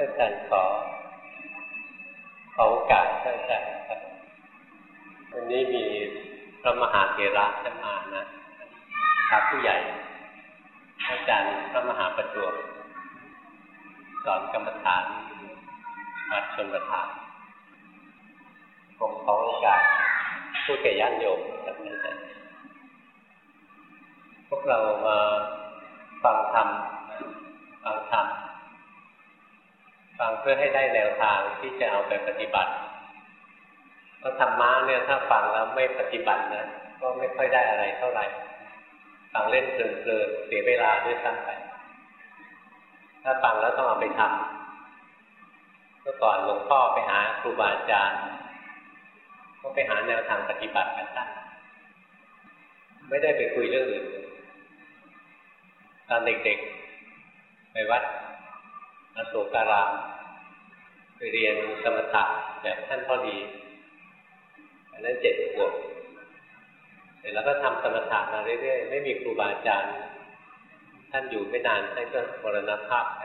ท่านอาจารย์ขอขอโอกาสท่านอาจารย์ครับ วันนี้มีพระมหาเถระท่านมานะพระผู้ใหญ่อาจารย์พระมหาประจวบสอนกรรมฐานวัดชนประทานผมขอโอกาสพูดแก่ญาติโยมครับอาจารย์พวกเรามาฟังธรรมฟังธรรม ฟังเพื่อให้ได้แนวทางที่จะเอาไปปฏิบัติเพราะธรรมะเนี่ยถ้าฟังแล้วไม่ปฏิบัตินะก็ไม่ค่อยได้อะไรเท่าไหร่ฟังเล่นเพลินๆเสียเวลาด้วยซ้ำไปถ้าฟังแล้วต้องเอาไปทำเมื่อก่อนหลวงพ่อไปหาครูบาอาจารย์ ก็ไปหาแนวทางปฏิบัติกันตั้งไม่ได้ไปคุยเรื่องอื่นตอนเด็กๆ ไปวัด อโศการามไปเรียนสมถะแบบท่านพ่อดีอันนั้นเจ็ดขวบเสร็จแล้วก็ทำสมถะมาเรื่อยๆ ไม่มีครูบาอาจารย์ ท่านอยู่ไม่นานท่านก็มรณภาพไป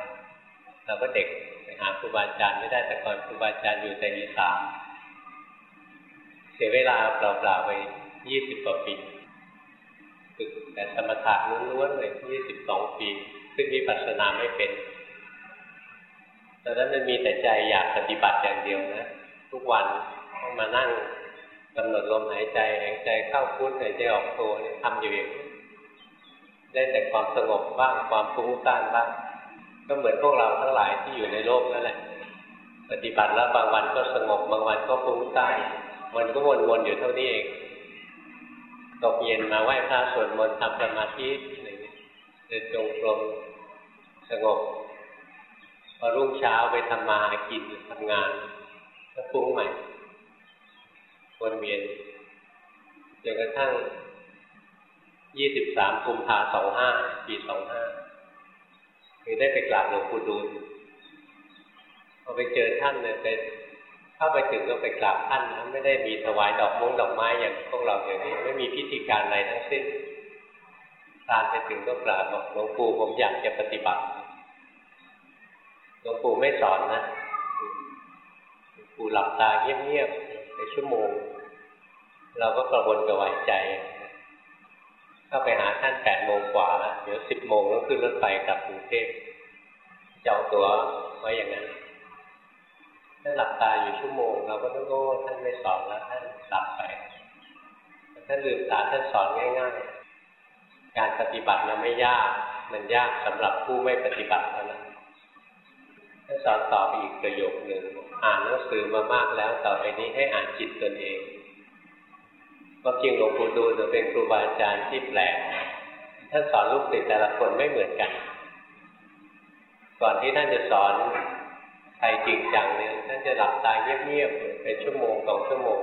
เราก็เด็กไปหาครูบาอาจารย์ไม่ได้แต่ก่อนครูบาอาจารย์อยู่แต่อีสานเสียเวลาเปล่าๆไปยี่สิบกว่าปีฝึกแต่สมถะล้วนๆเลยยี่สิบสองปีขึ้นวิปัสนาไม่เป็น ตอนนั้นมันมีแต่ใจอยากปฏิบัติอย่างเดียวนะ ทุกวันต้องมานั่งกำหนดลมหายใจหายใจเข้าพุทหายใจออกโททำอยู่อย่างนี้ได้แต่ความสงบบ้างความฟุ้งซ่านบ้าง ก็เหมือนพวกเราทั้งหลายที่อยู่ในโลกนั่นแหละปฏิบัติแล้วบางวันก็สงบบางวันก็ฟุ้งซ่านมันก็วนๆอยู่เท่านี้เองตกเย็นมาไหว้พระสวดมนต์ทำสมาธิอะไรเงี้ยเดินจงกรมสงบ พอรุ่งเช้าไปทำมาหากินทำงานก็ฟุ้งใหม่วนเวียนจนกระทั่งยี่สิบสามกุมภาสองห้าปีสองห้าคือได้ไปกราบหลวงปู่ดูลพอไปเจอท่านเนี่ยไปเข้าไปถึงก็ไปกราบท่านนะไม่ได้มีถวายดอกมงดอกไม้อย่างพวกเราอย่างนี้ ไม่มีพิธีการอะไรทั้งสิ้นตานไปถึงก็กราบบอกหลวงปู่ผมอยากจะปฏิบัติ ลวงปู่ไม่สอนนะปู่หลับตาเงียบๆในชั่วโมง เราก็กระวนกระวายใจ เข้าไปหาท่านแปดโมงกว่าเดี๋ยวสิบโมงต้องขึ้นรถไฟกลับกรุงเทพจองตั๋วไว้อย่างนั้นท่านหลับตาอยู่ชั่วโมง เราก็ต้องโอ้ท่านไม่สอนแล้วท่านหลับไปท่านลืมตาท่านสอนง่าย ๆ การปฏิบัติมันไม่ยาก มันยากสำหรับผู้ไม่ปฏิบัติเท่านั้น สอนต่อไปอีกประโยคหนึ่งอ่านหนังสือมามากแล้วต่อไปนี้ให้อ่านจิตตนเองก็จริงหลวงปู่ดูลเป็นครูบาอาจารย์ที่แปลกท่านสอนลูกศิษย์แต่ละคนไม่เหมือนกัน ก่อนที่ท่านจะสอนใครจริงจังเนี่ยท่านจะหลับตาเงียบๆเป็นชั่วโมงสองชั่วโมง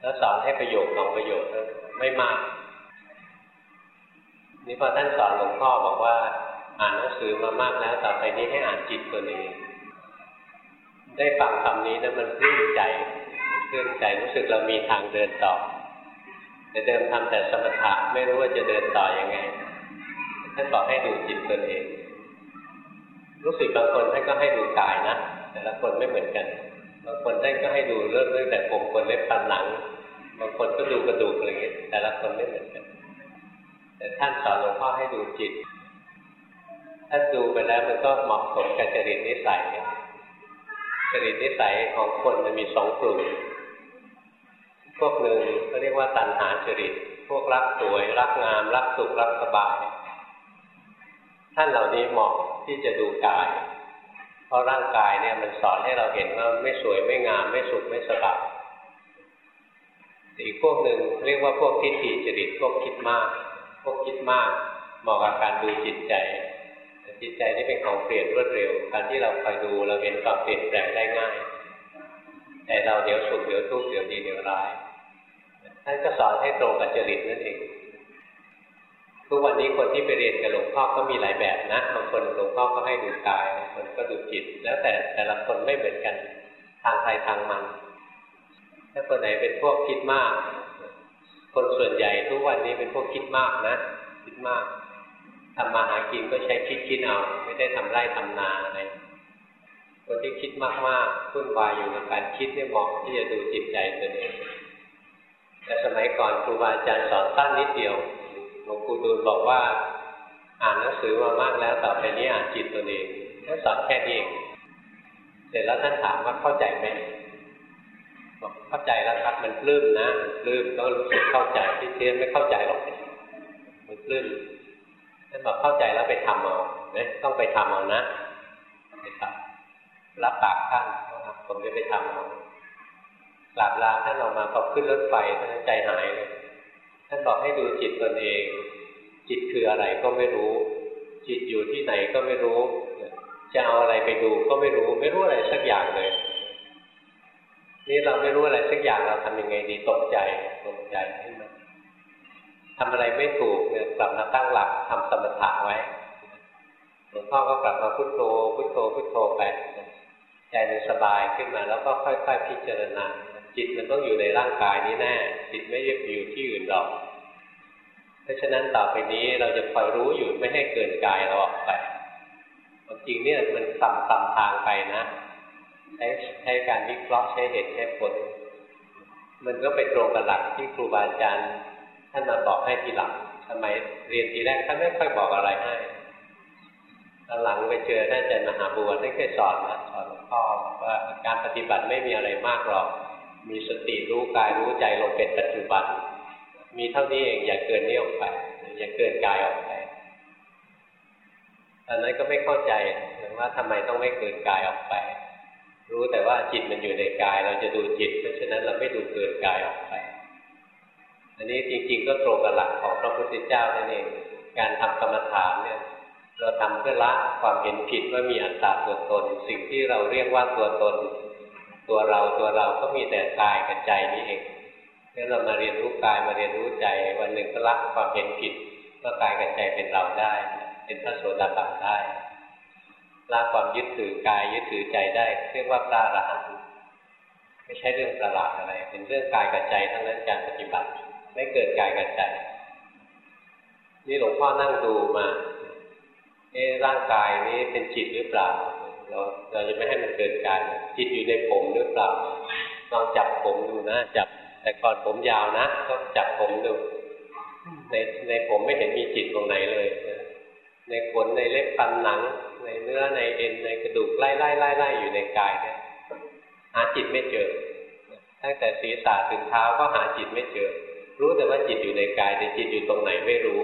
แล้วสอนให้ประโยคสองประโยคไม่มากนี่พอท่านสอนหลวงพ่อบอกว่า อ่านหนังสือมามากแล้วต่อไปนี้ให้อ่านจิตตัวเองได้ฟังคำนี้นะมันปลื้มใจปลื้มใจรู้สึกเรามีทางเดินต่อ แต่เดิมทำแต่สมถะไม่รู้ว่าจะเดินต่ออยังไงท่านบอกให้ดูจิตตนเองรู้สึกบางคนท่านก็ให้ดูกายนะแต่ละคนไม่เหมือนกันบางคนท่านก็ให้ดูเรื่องเรื่องแต่ผมคนเล็บฟันหนังบางคนก็ดูกระดูกอะไรเงี้ยแต่ละคนไม่เหมือนกัน แต่ท่านสอนหลวงพ่อให้ดูจิต ถ้าดูไปแล้วมันก็เหมาะสมกับจริตนิสัยจริตนิสัยของคนมันมีสองกลุ่ม พวกหนึ่งเขาเรียกว่าตัณหาจริต พวกรักสวย รักงาม รักสุข รักสบาย ท่านเหล่านี้เหมาะที่จะดูกาย เพราะร่างกายเนี่ยมันสอนให้เราเห็นว่าไม่สวยไม่งาม ไม่สุขไม่สบายอีกพวกหนึ่งเรียกว่าพวกทิฏฐิจริตพวกคิดมาก พวกคิดมากเหมาะกับการดูจิตใจ จิตใจที่เป็นของเปลี่ยนรวดเร็ว การที่เราคอยดูเราเห็นความเปลี่ยนแปลงได้ง่าย แต่เราเดี๋ยวสุขเดี๋ยวทุกข์เดี๋ยวดีเดี๋ยวร้ายท่านก็สอนให้ตรงกับจริตนั่นเองทุกวันนี้คนที่ไปเรียนกับหลวงพ่อก็มีหลายแบบนะบางคนหลวงพ่อก็ให้ดูกายบางคนก็ดูจิต แล้วแต่แต่ละคนไม่เหมือนกันทางใครทางมัน ถ้าคนไหนเป็นพวกคิดมาก คนส่วนใหญ่ทุกวันนี้เป็นพวกคิดมากนะ คิดมาก ทำมาหากินก็ใช้คิดคิดเอา ไม่ได้ทำไร่ทำนาอะไรคนที่คิดมากๆวุ่นวายอยู่กับการคิดเนี่ยเหมาะที่จะดูจิตใจตัวเองแต่สมัยก่อนครูบาอาจารย์สอนสั้นนิดเดียวหลวงปู่ดูลบอกว่า อ่านหนังสือมามากแล้วต่อไปนี้อ่านจิตตัวเองแค่สอนแค่นี้เอง เสร็จแล้วท่านถามว่าเข้าใจไหมบอกเข้าใจแล้วครับมันปลื้มนะมันปลื้มก็รู้สึกเข้าใจที่เทียนไม่เข้าใจหรอกมันปลื้ม ท่านบอกเข้าใจแล้วไปทำเอาเนี่ยต้องไปทำเอานะไปทำรับปากท่านผมจะไปทำเอากราบลาท่านออกมาพอขึ้นรถไฟท่านใจหายเลยท่านบอกให้ดูจิตตนเอง จิตคืออะไรก็ไม่รู้ จิตอยู่ที่ไหนก็ไม่รู้ จะเอาอะไรไปดูก็ไม่รู้ ไม่รู้อะไรสักอย่างเลย นี่เราไม่รู้อะไรสักอย่างเราทำยังไงดีตกใจตกใจขึ้นมา ทำอะไรไม่ถูกเนี่ยกลับมาตั้งหลักทำสมถะไว้หลวงพ่อก็กลับมาพุโทโธพุโทโธพุโทโธไปใจมันสบายขึ้นมา แล้วก็ค่อยๆพิจารณาจิตมันต้องอยู่ในร่างกายนี้แน่ จิตไม่ได้อยู่ที่อื่นหรอก เพราะฉะนั้นต่อไปนี้เราจะคอยรู้อยู่ไม่ให้เกินกายเราออกไปจริงเนี่ยมันต่ำต่ำทางไปนะใช้ใช้การวิเคราะห์ใช้เหตุใช้ผล มันก็ไปตรงกับหลักที่ครูบาอาจารย์ ท่านมาบอกให้ทีหลังสมัยเรียนทีแรกท่านไม่ค่อยบอกอะไรให้ตอนหลังไปเจอท่านอาจารย์มหาบัวท่านเคยสอนนะสอนพ่อว่าการปฏิบัติไม่มีอะไรมากหรอก มีสติรู้กายรู้ใจลงเป็นปัจจุบัน มีเท่านี้เองอย่าเกินนี้ออกไป อย่าเกินกายออกไปตอนนั้นก็ไม่เข้าใจว่าทำไมต้องไม่เกินกายออกไป รู้แต่ว่าจิตมันอยู่ในกาย เราจะดูจิต เพราะฉะนั้นเราไม่ดูเกินกายออกไป อันนี้จริงๆก็ตรงกับหลักของพระพุทธเจ้านั่นเอง การทำกรรมฐานเนี่ยเราทำเพื่อละความเห็นผิดว่ามีอัตตาตัวตน สิ่งที่เราเรียกว่าตัวตน ตัวเราตัวเราก็มีแต่กายกับใจนี้เองงั้นเรามาเรียนรู้กายมาเรียนรู้ใจวันหนึ่งก็ละความเห็นผิดว่ากายกับใจเป็นเราได้ เป็นพระโสดาบันได้ละความยึดถือกายยึดถือใจได้ เรียกว่าพระอรหันต์ไม่ใช่เรื่องประหลาดอะไร เป็นเรื่องกายกับใจทั้งนั้นการปฏิบัติ ไม่เกิดกายกับใจนี่หลวงพ่อนั่งดูมาเอ๊ร่างกายนี้เป็นจิตหรือเปล่า เราเราจะไม่ให้มันเกิดกายจิตอยู่ในผมหรือเปล่าลองจับผมดูนะจับแต่ก่อนผมยาวนะก็จับผมดู ในในผมไม่เห็นมีจิตตรงไหนเลยในขนในเล็บฟันหนัง ในเนื้อในเอ็นในกระดูกไล่ไล่ไล่ไล่อยู่ในกายเนี่ยหาจิตไม่เจอตั้งแต่ศีรษะถึงเท้าก็หาจิตไม่เจอ รู้แต่ว่าจิตอยู่ในกายแต่จิตอยู่ตรงไหนไม่รู้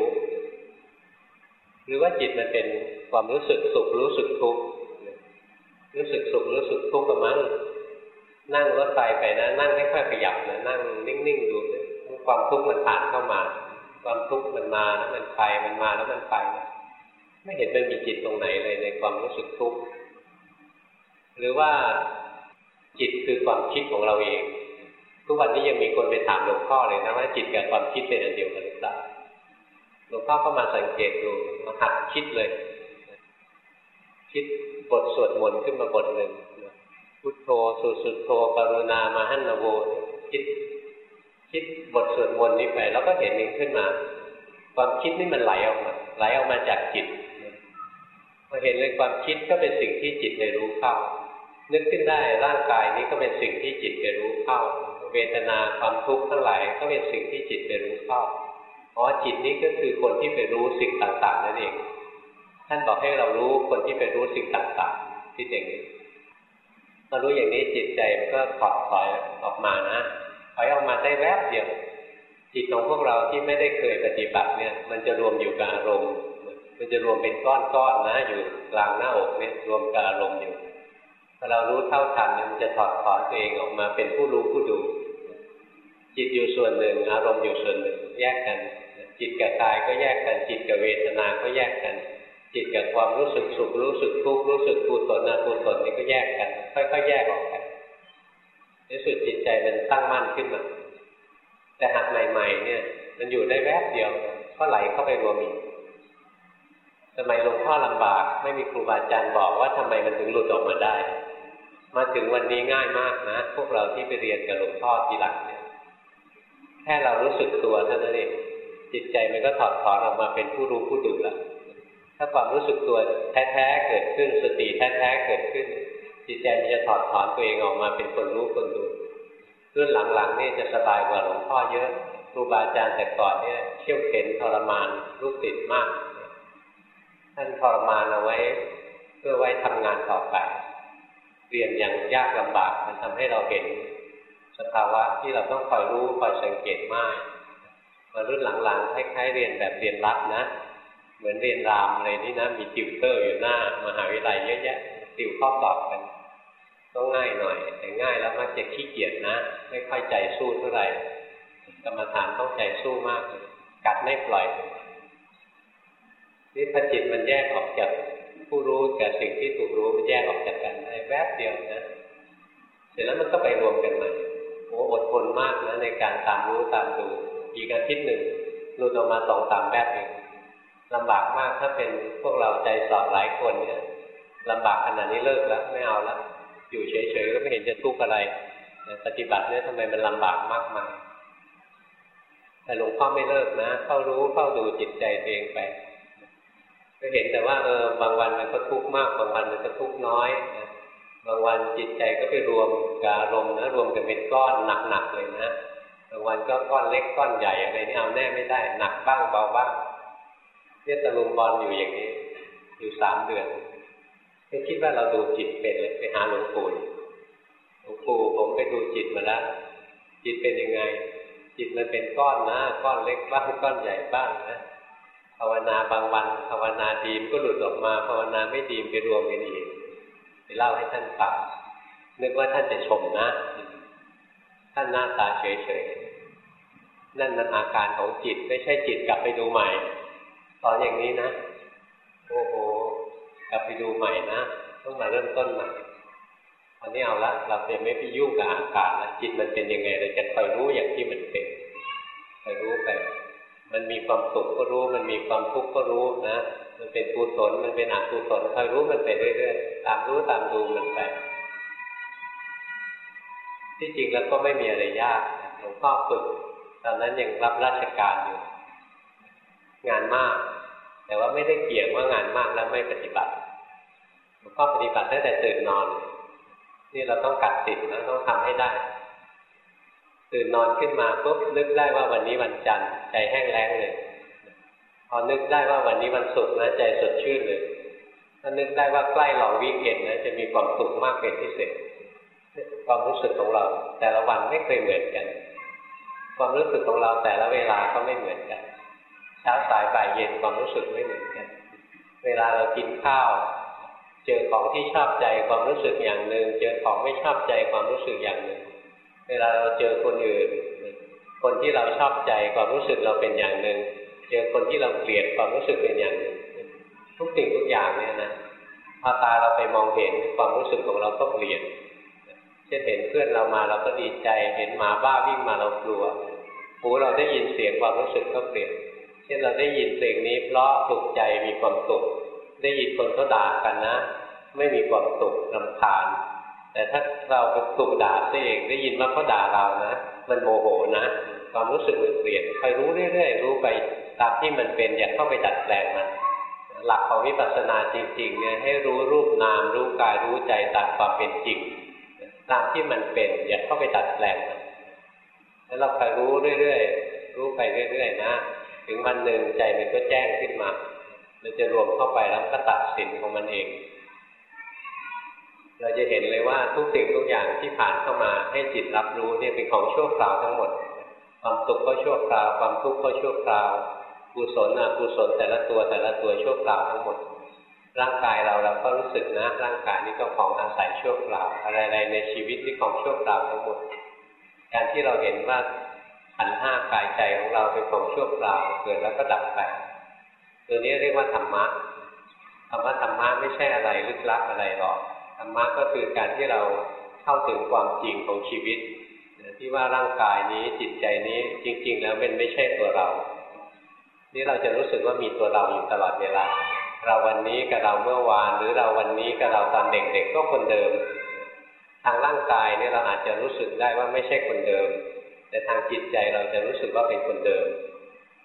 หรือว่าจิตมันเป็นความรู้สึกสุขรู้สึกทุกข์รู้สึกสุขรู้สึกทุกข์กับมั้งนั่งรถไฟไปนะ นั่งไม่ค่อยขยับนะนั่งนิ่งๆดูความทุกข์มันผ่านเข้ามา ความทุกข์มันมาแล้วมันไปมันมาแล้วมันไปไม่เห็นมันมีจิตตรงไหนเลยในความรู้สึกทุกข์หรือว่าจิตคือความคิดของเราเอง ทุกวันนี้ยังมีคนไปถามหลวงพ่อเลยนะว่าจิตกับความคิดเป็นอันเดียวกันหรือเปล่าหลวงพ่อก็มาสังเกตดูมาหัดคิดเลย คิดบทสวดมนต์ขึ้นมาบทหนึ่งพุทโธสุสุโธปรุณามาหันนโวคิด คิดบทสวดมนต์นี้ไปแล้วก็เห็นนี้ขึ้นมา ความคิดนี่มันไหลออกมาไหลออกมาจากจิตพอเห็นเลยความคิดก็เป็นสิ่งที่จิตไปรู้เข้านึกขึ้นได้ร่างกายนี้ก็เป็นสิ่งที่จิตไปรู้เข้า เวทนาความทุกข์ทั้งหลายก็เป็นสิ่งที่จิตไปรู้เข้าอ๋อจิตนี้ก็คือคนที่ไปรู้สิ่งต่างๆนั่นเอง ท่านบอกให้เรารู้คนที่ไปรู้สิ่งต่างๆที่อย่างนี้พอรู้อย่างนี้จิตใจมันก็ถอดถอยออกมานะถอยออกมาได้แวบเดียวจิตของพวกเราที่ไม่ได้เคยปฏิบัติเนี่ย มันจะรวมอยู่กับอารมณ์ มันจะรวมเป็นก้อนๆนะอยู่กลางหน้าอกเนี่ยรวมกับอารมณ์อยู่พอเรารู้เท่าทันมันจะถอดถอนตัวเองออกมาเป็นผู้รู้ผู้ดู จิตอยู่ส่วนหนึ่ง อารมณ์อยู่ส่วนหนึ่งแยกกัน จิตกับกายก็แยกกัน จิตกับเวทนาก็แยกกัน จิตกับความรู้สึกสุขรู้สึกทุกข์รู้สึกกุศลอกุศลนี่ก็แยกกันค่อยๆแยกออกกันในสุดจิตใจมันตั้งมั่นขึ้นมา แต่หากใหม่ ๆ เนี่ย มันอยู่ได้แวบเดียวก็ไหลเข้าไปรวมอีกสมัยหลวงพ่อลำบากไม่มีครูบาอาจารย์บอกว่าทำไมมันถึงหลุดออกมาได้ มาถึงวันนี้ง่ายมากนะ พวกเราที่ไปเรียนกับหลวงพ่อทีหลังเนี่ย แค่เรารู้สึกตัวเท่านั้นเองจิตใจมันก็ถอดถอนออกมาเป็นผู้รู้ผู้ดูล้วถ้าความรู้สึกตัวแท้ๆเกิดขึ้นสติแท้ๆเกิดขึ้น จิตใจมันจะถอดถอนตัวเองออกมาเป็นคนรู้คนดูรุ่นหลังๆนี่จะสบายกว่าหลวงพ่อเยอะครูบาอาจารย์แต่ก่อนเนี่ยเขี่ยวเข็นทรมานลูกติดมาก ท่านทรมานเอาไว้ เพื่อไว้ทำงานต่อไปเรียนอย่างยากลำบากมันทำให้เราเห็น ภาวะที่เราต้องคอยรู้คอยสังเกตมาก มารุ่นหลังๆคล้ายๆเรียนแบบเรียนรัดนะ เหมือนเรียนรามอะไรนี่นะ มีติวเตอร์อยู่หน้ามหาวิทยาลัยเยอะแยะติวข้อสอบกันต้องง่ายหน่อย แต่ง่ายแล้วมักจะขี้เกียจนะ ไม่ค่อยใจสู้เท่าไหร่กรรมฐานต้องใจสู้มากกัดไม่ปล่อยนี่พจิตมันแยกออกจากผู้รู้กับสิ่งที่ถูกรู้มันแยกออกจากกันได้แวบเดียวนะ เสร็จแล้วมันก็ไปรวมกันใหม่ โอ้อดทนมากนะในการตามรู้ตามดูอีกอาทิตย์หนึ่งหลุดออกมาสองสามแบบเองลำบากมากถ้าเป็นพวกเราใจสอบหลายคนเนี่ยลำบากขนาดนี้เลิกแล้วไม่เอาแล้วอยู่เฉยๆก็ไม่เห็นจะทุกข์อะไรปฏิบัติเนี่ยทำไมมันลำบากมากมายแต่หลวงพ่อไม่เลิกนะเข้ารู้เข้าดูจิตใจตัวเองไปก็เห็นแต่ว่าเออบางวันมันก็ทุกข์มากบางวันมันก็ทุกข์น้อยนะ บางวันจิตใจก็ไปรวมกับอารมณ์นะรวมกันเป็นก้อนหนักๆเลยนะบางวันก็ก้อนเล็กก้อนใหญ่อะไรนี่เอาแน่ไม่ได้หนักบ้างเบาบ้างเนี่ยตะลุมบอลอยู่อย่างนี้ อยู่สามเดือนไม่คิดว่าเราดูจิตเป็นเลยไปหาหลวงปู่หลวงปู่ผมไปดูจิตมาแล้วจิตเป็นยังไง จิตมันเป็นก้อนนะ ก้อนเล็กบ้างก้อนใหญ่บ้างนะภาวนาบางวันภาวนาดีมก็หลุดออกมาภาวนาไม่ดีมไปรวมกันอีก เล่าให้ท่านฟังนึกว่าท่านจะชมนะ ท่านหน้าตาเฉยๆนั่นมันอาการของจิต ไม่ใช่จิตกลับไปดูใหม่ตอนอย่างนี้นะ โอ้โหกลับไปดูใหม่นะต้องมาเริ่มต้นใหม่ตอนนี้เอาละเราจะไม่ไปยุ่งกับอาการแล้วจิตมันเป็นยังไงเราจะคอยรู้อย่างที่มันเป็นคอยรู้ไปมันมีความสุขก็รู้ มันมีความทุกข์ก็รู้นะ มันเป็นกุศลมันเป็นอกุศลคอยรู้มันไปเรื่อยๆ ตามรู้ตามดูมันไป ที่จริงแล้วก็ไม่มีอะไรยากหลวงพ่อฝึกตอนนั้นยังรับราชการอยู่ งานมาก แต่ว่าไม่ได้เกี่ยงว่างานมากแล้วไม่ปฏิบัติหลวงพ่อปฏิบัติตั้งแต่ตื่นนอน นี่เราต้องกัดติดนะต้องทำให้ได้ ตื่นนอนขึ้นมาปุ๊บนึกได้ว่าวันนี้วันจันทร์ใจแห้งแล้งเลย พอนึกได้ว่าวันนี้วันศุกร์นะใจสดชื่นเลยถ้านึกได้ว่าใกล้หลองวิกเอนนะจะมีความสุขมากเป็นพิเศษความรู้สึกของเรา แต่ละวันไม่เคยเหมือนกัน ความรู้สึกของเราแต่ละเวลาก็ไม่เหมือนกันเช้าสายบ่ายเย็นความรู้สึกไม่เหมือนกัน เวลาเรากินข้าว เจอของที่ชอบใจความรู้สึกอย่างหนึ่งเจอของไม่ชอบใจความรู้สึกอย่างหนึ่ง เวลาเราเจอคนอื่น คนที่เราชอบใจความรู้สึกเราเป็นอย่างหนึ่ง เจอคนที่เราเกลียดความรู้สึกเป็นอย่างหนึ่งทุกสิ่งทุกอย่างเนี่ยนะพอตาเราไปมองเห็นความรู้สึกของเราก็เปลี่ยนเช่นเห็นเพื่อนเรามาเราก็ดีใจ เห็นหมาบ้าวิ่งมาเรากลัวหูเราได้ยินเสียงความรู้สึกก็เปลี่ยน เช่นเราได้ยินเพลงนี้ เพราะถูกใจมีความสุขได้ยินคนเขาด่ากันนะ ไม่มีความสุขรำคาญ แต่ถ้าเราไปถูกด่าซะเองได้ยินว่าเขาด่าเรานะ มันโมโหนะ ความรู้สึกมันเปลี่ยนคอยรู้เรื่อยๆรู้ไป ตามที่มันเป็นอย่าเข้าไปดัดแปลงมัน หลักของวิปัสสนาจริงๆเนี่ยให้รู้รูปนาม รู้กายรู้ใจตามความเป็นจริง ตามที่มันเป็นอย่าเข้าไปดัดแปลงมันแล้วเราคอยรู้เรื่อยๆรู้ไปเรื่อยๆนะ ถึงวันหนึ่งใจมันก็แจ้งขึ้นมา มันจะรวมเข้าไปแล้วก็ตัดสินของมันเอง เราจะเห็นเลยว่าทุกสิ่งทุกอย่างที่ผ่านเข้ามาให้จิตรับรู้เนี่ยเป็นของชั่วคราวทั้งหมด ความสุขก็ชั่วคราว ความทุกข์ก็ชั่วคราว กุศลอกุศลแต่ละตัวแต่ละตัวชั่วคราวทั้งหมด ร่างกายเราเราก็รู้สึกนะ ร่างกายนี้ก็ของอาศัยชั่วคราวอะไรๆในชีวิตนี่ของชั่วคราวทั้งหมด การที่เราเห็นว่าขันห้ากายใจของเราเป็นของชั่วคราวเกิดแล้วก็ดับไปตัวนี้เรียกว่าธรรมะธรรมะธรรมะไม่ใช่อะไรลึกลับอะไรหรอกธรรมะก็คือการที่เราเข้าถึงความจริงของชีวิตที่ว่าร่างกายนี้จิตใจนี้จริง ๆ แล้วมันไม่ใช่ตัวเรา นี่เราจะรู้สึกว่ามีตัวเราอยู่ตลอดเวลา เราวันนี้กับเราเมื่อวาน หรือเราวันนี้กับเราตอนเด็กๆก็คนเดิม ทางร่างกายเนี่ยเราอาจจะรู้สึกได้ว่าไม่ใช่คนเดิม แต่ทางจิตใจเราจะรู้สึกว่าเป็นคนเดิม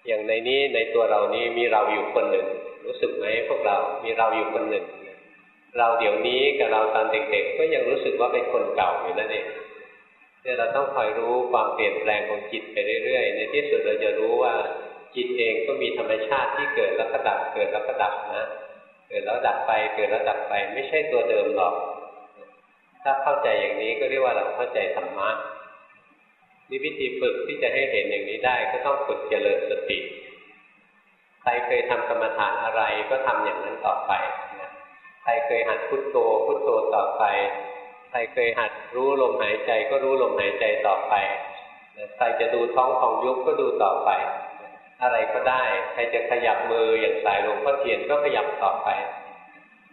อย่างในนี้ในตัวเรานี้มีเราอยู่คนหนึ่ง รู้สึกไหมพวกเรา มีเราอยู่คนหนึ่ง เราเดี๋ยวนี้กับเราตอนเด็กๆ ก็ยังรู้สึกว่าเป็นคนเก่าอยู่นั่นเองเนี่ยเราต้องคอยรู้ความเปลี่ยนแปลงของจิตไปเรื่อยๆ ในที่สุดเราจะรู้ว่า จิตเองก็มีธรรมชาติที่เกิดแล้วก็ดับเกิดแล้วก็ดับนะเกิดแล้วดับไปเกิดแล้วดับไป ไม่ใช่ตัวเดิมหรอก ถ้าเข้าใจอย่างนี้ก็เรียกว่าเราเข้าใจธรรมะนี่วิธีฝึกที่จะให้เห็นอย่างนี้ได้ก็ต้องฝึกเจริญสติใครเคยทำกรรมฐานอะไรก็ทำอย่างนั้นต่อไปใครเคยหัดพุทโธพุทโธต่อไป ใครเคยหัดรู้ลมหายใจก็รู้ลมหายใจต่อไป ใครจะดูท้องของยุบก็ดูต่อไป อะไรก็ได้ ใครจะขยับมืออย่างสายหลวงพ่อเทียนก็ขยับต่อไป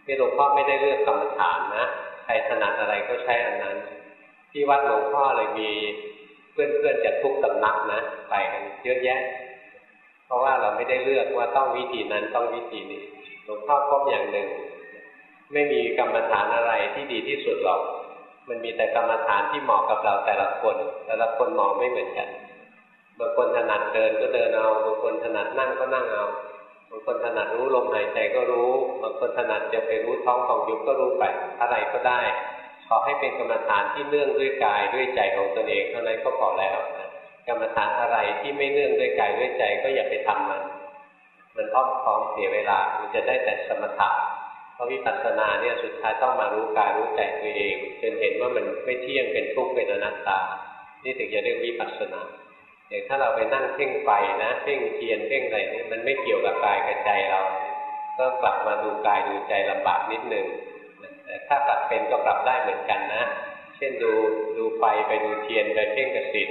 ที่หลวงพ่อไม่ได้เลือกกรรมฐานนะ ใครถนัดอะไรก็ใช้อันนั้น ที่วัดหลวงพ่อเลยมีเพื่อนๆจากทุกสำนักนะไปกันเยอะแยะ เพราะว่าเราไม่ได้เลือกว่าต้องวิธีนั้นต้องวิธีนี้ หลวงพ่อพบอย่างหนึ่ง ไม่มีกรรมฐานอะไรที่ดีที่สุดหรอก มันมีแต่กรรมฐานที่เหมาะกับเราแต่ละคน แต่ละคนเหมาะไม่เหมือนกัน บางคนถนัดเดินก็เดินเอาบางคนถนัดนั่งก็นั่งเอาบางคนถนัดรู้ลมหายใจก็รู้บางคนถนัดจะไปรู้ท้องของยุบก็รู้ไปอะไรก็ได้ ขอให้เป็นกรรมฐานที่เนื่องด้วยกายด้วยใจของตนเองเท่านั้นก็พอแล้วนะกรรมฐานอะไรที่ไม่เนื่องด้วยกายด้วยใจก็อย่าไปทำมัน มันอ้อมค้อมเสียเวลามันจะได้แต่สมถะเพราะวิปัสสนาเนี่ยสุดท้ายต้องมารู้กายรู้ใจตัวเองจนเห็นว่ามันไม่เที่ยงเป็นทุกข์เป็นอนัตตา นี่ถึงจะเรียกวิปัสสนา อย่างถ้าเราไปนั่งเพ่งไฟนะเพ่งเทียนเพ่งอะไรนี่มันไม่เกี่ยวกับกายกับใจเรา ก็กลับมาดูกายดูใจลำบากนิดนึงแต่ถ้าปรับเป็นก็ปรับได้เหมือนกันนะ เช่นดูดูไฟไปดูเทียนไปเพ่งกสิน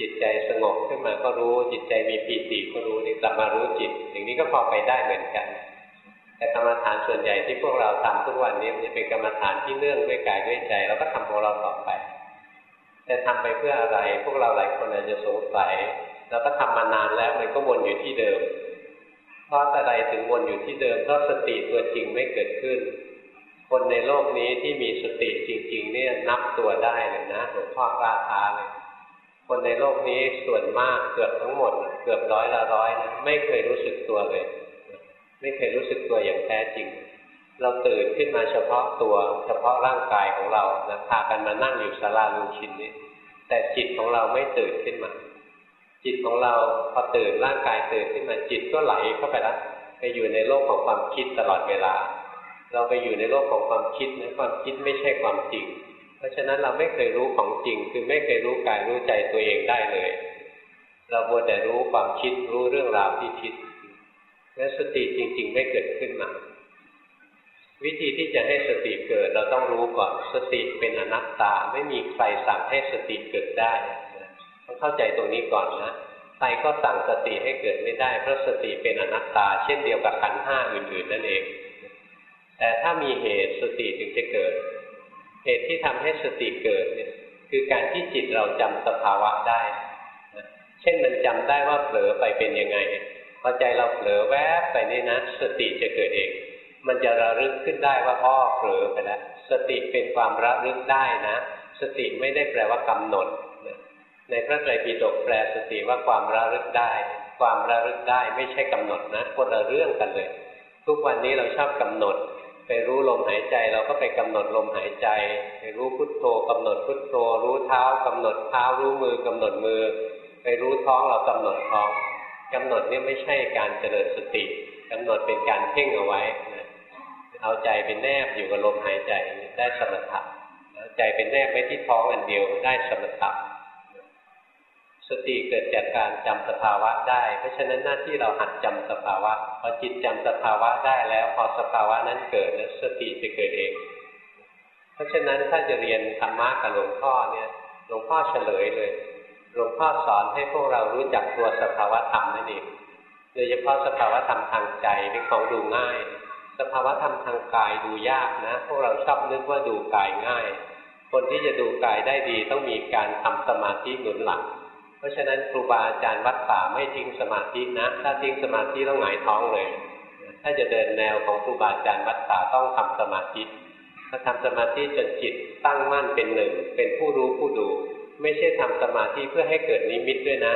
จิตใจสงบขึ้นมาก็รู้จิตใจมีปีติก็รู้นี่กลับมารู้จิต อย่างนี้ก็พอไปได้เหมือนกัน แต่กรรมฐานส่วนใหญ่ที่พวกเราทำทุกวันนี้มันจะเป็นกรรมฐานที่เนื่องด้วยกายด้วยใจเราก็ทำของเราต่อไป แต่ทำไปเพื่ออะไร พวกเราหลายคนอาจจะสงสัยเราก็ทำมานานแล้วมันก็วนอยู่ที่เดิม เพราะอะไรถึงวนอยู่ที่เดิมเพราะสติตัวจริงไม่เกิดขึ้น คนในโลกนี้ที่มีสติจริง ๆ เนี่ยนับตัวได้เลยนะหลวงพ่อกล้าท้าเลยคนในโลกนี้ส่วนมากเกือบทั้งหมด เกือบร้อยละร้อยนะไม่เคยรู้สึกตัวเลย ไม่เคยรู้สึกตัวอย่างแท้จริง เราตื่นขึ้นมาเฉพาะตัวเฉพาะร่างกายของเรานะพากันมานั่งอยู่ศาลาลุงชินนี้ แต่จิตของเราไม่ตื่นขึ้นมา จิตของเราพอตื่นร่างกายตื่นขึ้นมาจิตก็ไหลเข้าไปแล้วไปอยู่ในโลกของความคิดตลอดเวลา เราไปอยู่ในโลกของความคิดนะความคิดไม่ใช่ความจริง เพราะฉะนั้นเราไม่เคยรู้ของจริง คือไม่เคยรู้กายรู้ใจตัวเองได้เลย เราบัวแต่รู้ความคิดรู้เรื่องราวที่คิดและสติจริง ๆ ไม่เกิดขึ้นมา วิธีที่จะให้สติเกิดเราต้องรู้ก่อนสติเป็นอนัตตาไม่มีใครสั่งให้สติเกิดได้ต้องเข้าใจตรงนี้ก่อนนะใครก็สั่งสติให้เกิดไม่ได้เพราะสติเป็นอนัตตา เช่นเดียวกับขันห้าอื่นๆนั่นเอง แต่ถ้ามีเหตุสติถึงจะเกิด เหตุที่ทำให้สติเกิดเนี่ยคือการที่จิตเราจำสภาวะได้เช่นมันจำได้ว่าเผลอไปเป็นยังไงพอใจเราเผลอแวบไปนี่นะ สติจะเกิดเอง มันจะระลึกขึ้นได้ว่าอ้อเผลอไปแล้วสติเป็นความระลึกได้นะ สติไม่ได้แปลว่ากำหนดในพระไตรปิฎกแปลสติว่าความระลึกได้ ความระลึกได้ไม่ใช่กำหนดนะคนละเรื่องกันเลย ทุกวันนี้เราชอบกำหนด ไปรู้ลมหายใจเราก็ไปกำหนดลมหายใจ ไปรู้พุทโธกำหนดพุทโธ รู้เท้ากำหนดเท้ารู้มือกำหนดมือ ไปรู้ท้องเรากำหนดท้องกำหนดนี่ไม่ใช่การเจริญสติกำหนดเป็นการเพ่งเอาไว้ เอาใจเป็นแนบอยู่กับลมหายใจได้สมถะใจเป็นแนบไว้ที่ท้องอันเดียวได้สมถะสติเกิดจากการจำสภาวะได้ เพราะฉะนั้นหน้าที่เราหัดจำสภาวะพอจิตจำสภาวะได้แล้วพอสภาวะนั้นเกิดแล้วสติจะเกิดเอง เพราะฉะนั้นถ้าจะเรียนธรรมะกับหลวงพ่อเนี่ยหลวงพ่อเฉลยเลยหลวงพ่อสอนให้พวกเรารู้จักตัวสภาวะธรรมนั่นเองโดยเฉพาะสภาวะธรรมทางใจเป็นของดูง่าย สภาวะธรรมทางกายดูยากนะ พวกเราชอบนึกว่าดูกายง่าย คนที่จะดูกายได้ดีต้องมีการทำสมาธิหนุนหลัง เพราะฉะนั้นครูบาอาจารย์วัดป่าไม่ทิ้งสมาธินะ ถ้าทิ้งสมาธิต้องหงายท้องเลย ถ้าจะเดินแนวของครูบาอาจารย์วัดป่าต้องทำสมาธิถ้าทำสมาธิจนจิตตั้งมั่นเป็นหนึ่ง เป็นผู้รู้ผู้ดู ไม่ใช่ทำสมาธิเพื่อให้เกิดนิมิตด้วยนะ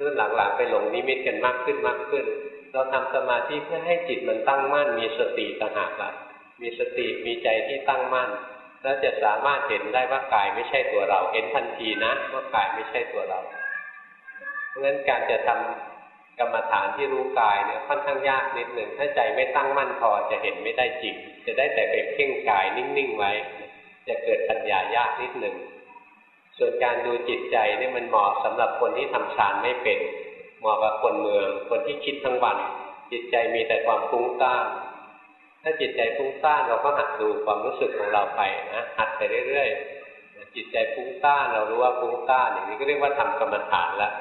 รุ่นหลังๆไปหลงนิมิตกันมากขึ้นมากขึ้น เราทำสมาธิเพื่อให้จิตมันตั้งมั่น มีสติต่างหากละมีสติมีใจที่ตั้งมั่น แล้วจะสามารถเห็นได้ว่ากายไม่ใช่ตัวเรา เห็นทันทีนะว่ากายไม่ใช่ตัวเรา เพราะฉะนั้นการจะทำกรรมฐานที่รู้กายเนี่ยค่อนข้างยากนิดหนึ่งถ้าใจไม่ตั้งมั่นพอจะเห็นไม่ได้จริง จะได้แต่ไปเพ่งกายนิ่งๆไว้ จะเกิดปัญญายากนิดหนึ่งส่วนการดูจิตใจเนี่ยมันเหมาะสำหรับคนที่ทำฌานไม่เป็น เหมาะกับคนเมือง คนที่คิดทั้งวัน จิตใจมีแต่ความฟุ้งซ่านถ้าจิตใจฟุ้งซ่านเราก็หัดดูความรู้สึกของเราไปนะหัดไปเรื่อยๆจิตใจฟุ้งซ่านเรารู้ว่าฟุ้งซ่านอย่างนี้ก็เรียกว่าทำกรรมฐานแล้ว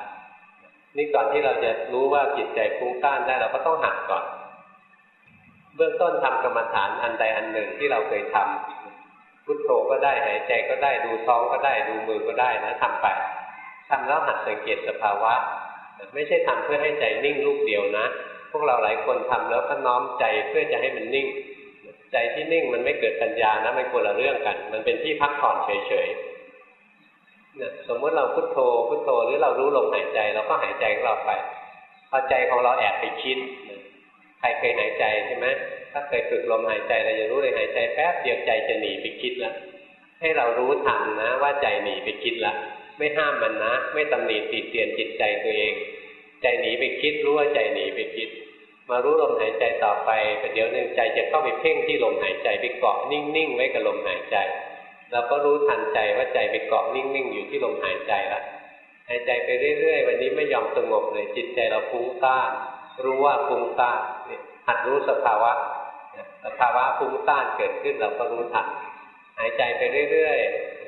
นี่ก่อนที่เราจะรู้ว่าจิตใจฟุ้งซ่านได้เราก็ต้องหัดก่อน เบื้องต้นทำกรรมฐานอันใดอันหนึ่งที่เราเคยทำพุทโธก็ได้หายใจก็ได้ดูท้องก็ได้ดูมือก็ได้นะทำไปทำแล้วหัดสังเกตสภาวะ ไม่ใช่ทำเพื่อให้ใจนิ่งลูกเดียวนะ พวกเราหลายคนทำแล้วก็น้อมใจเพื่อจะให้มันนิ่ง ใจที่นิ่งมันไม่เกิดปัญญานะมันคนละเรื่องกัน มันเป็นที่พักผ่อนเฉยๆสมมติเราพุทโธพุทโธหรือเรารู้ลมหายใจเราก็หายใจของเราไปพอใจของเราแอบไปคิดใครเคยหายใจใช่ไหมถ้าเคยฝึกลมหายใจเราจะรู้เลยหายใจแป๊บเดียวใจจะหนีไปคิดแล้วให้เรารู้ทันนะว่าใจหนีไปคิดแล้ว ไม่ห้ามมันนะ ไม่ตำหนิติเตียนจิตใจตัวเอง ใจหนีไปคิดรู้ว่าใจหนีไปคิด มารู้ลมหายใจต่อไปประเดี๋ยวหนึ่งใจจะเข้าไปเพ่งที่ลมหายใจไปเกาะนิ่งๆไว้กับลมหายใจเราก็รู้ทันใจว่าใจไปเกาะนิ่งๆอยู่ที่ลมหายใจละหายใจไปเรื่อยๆ วันนี้ไม่ยอมสงบเลยจิตใจเราฟุ้งซ่านรู้ว่าฟุ้งซ่านหัดรู้สภาวะสภาวะฟุ้งซ่านเกิดขึ้นเราก็รู้ทันหายใจไปเรื่อยๆ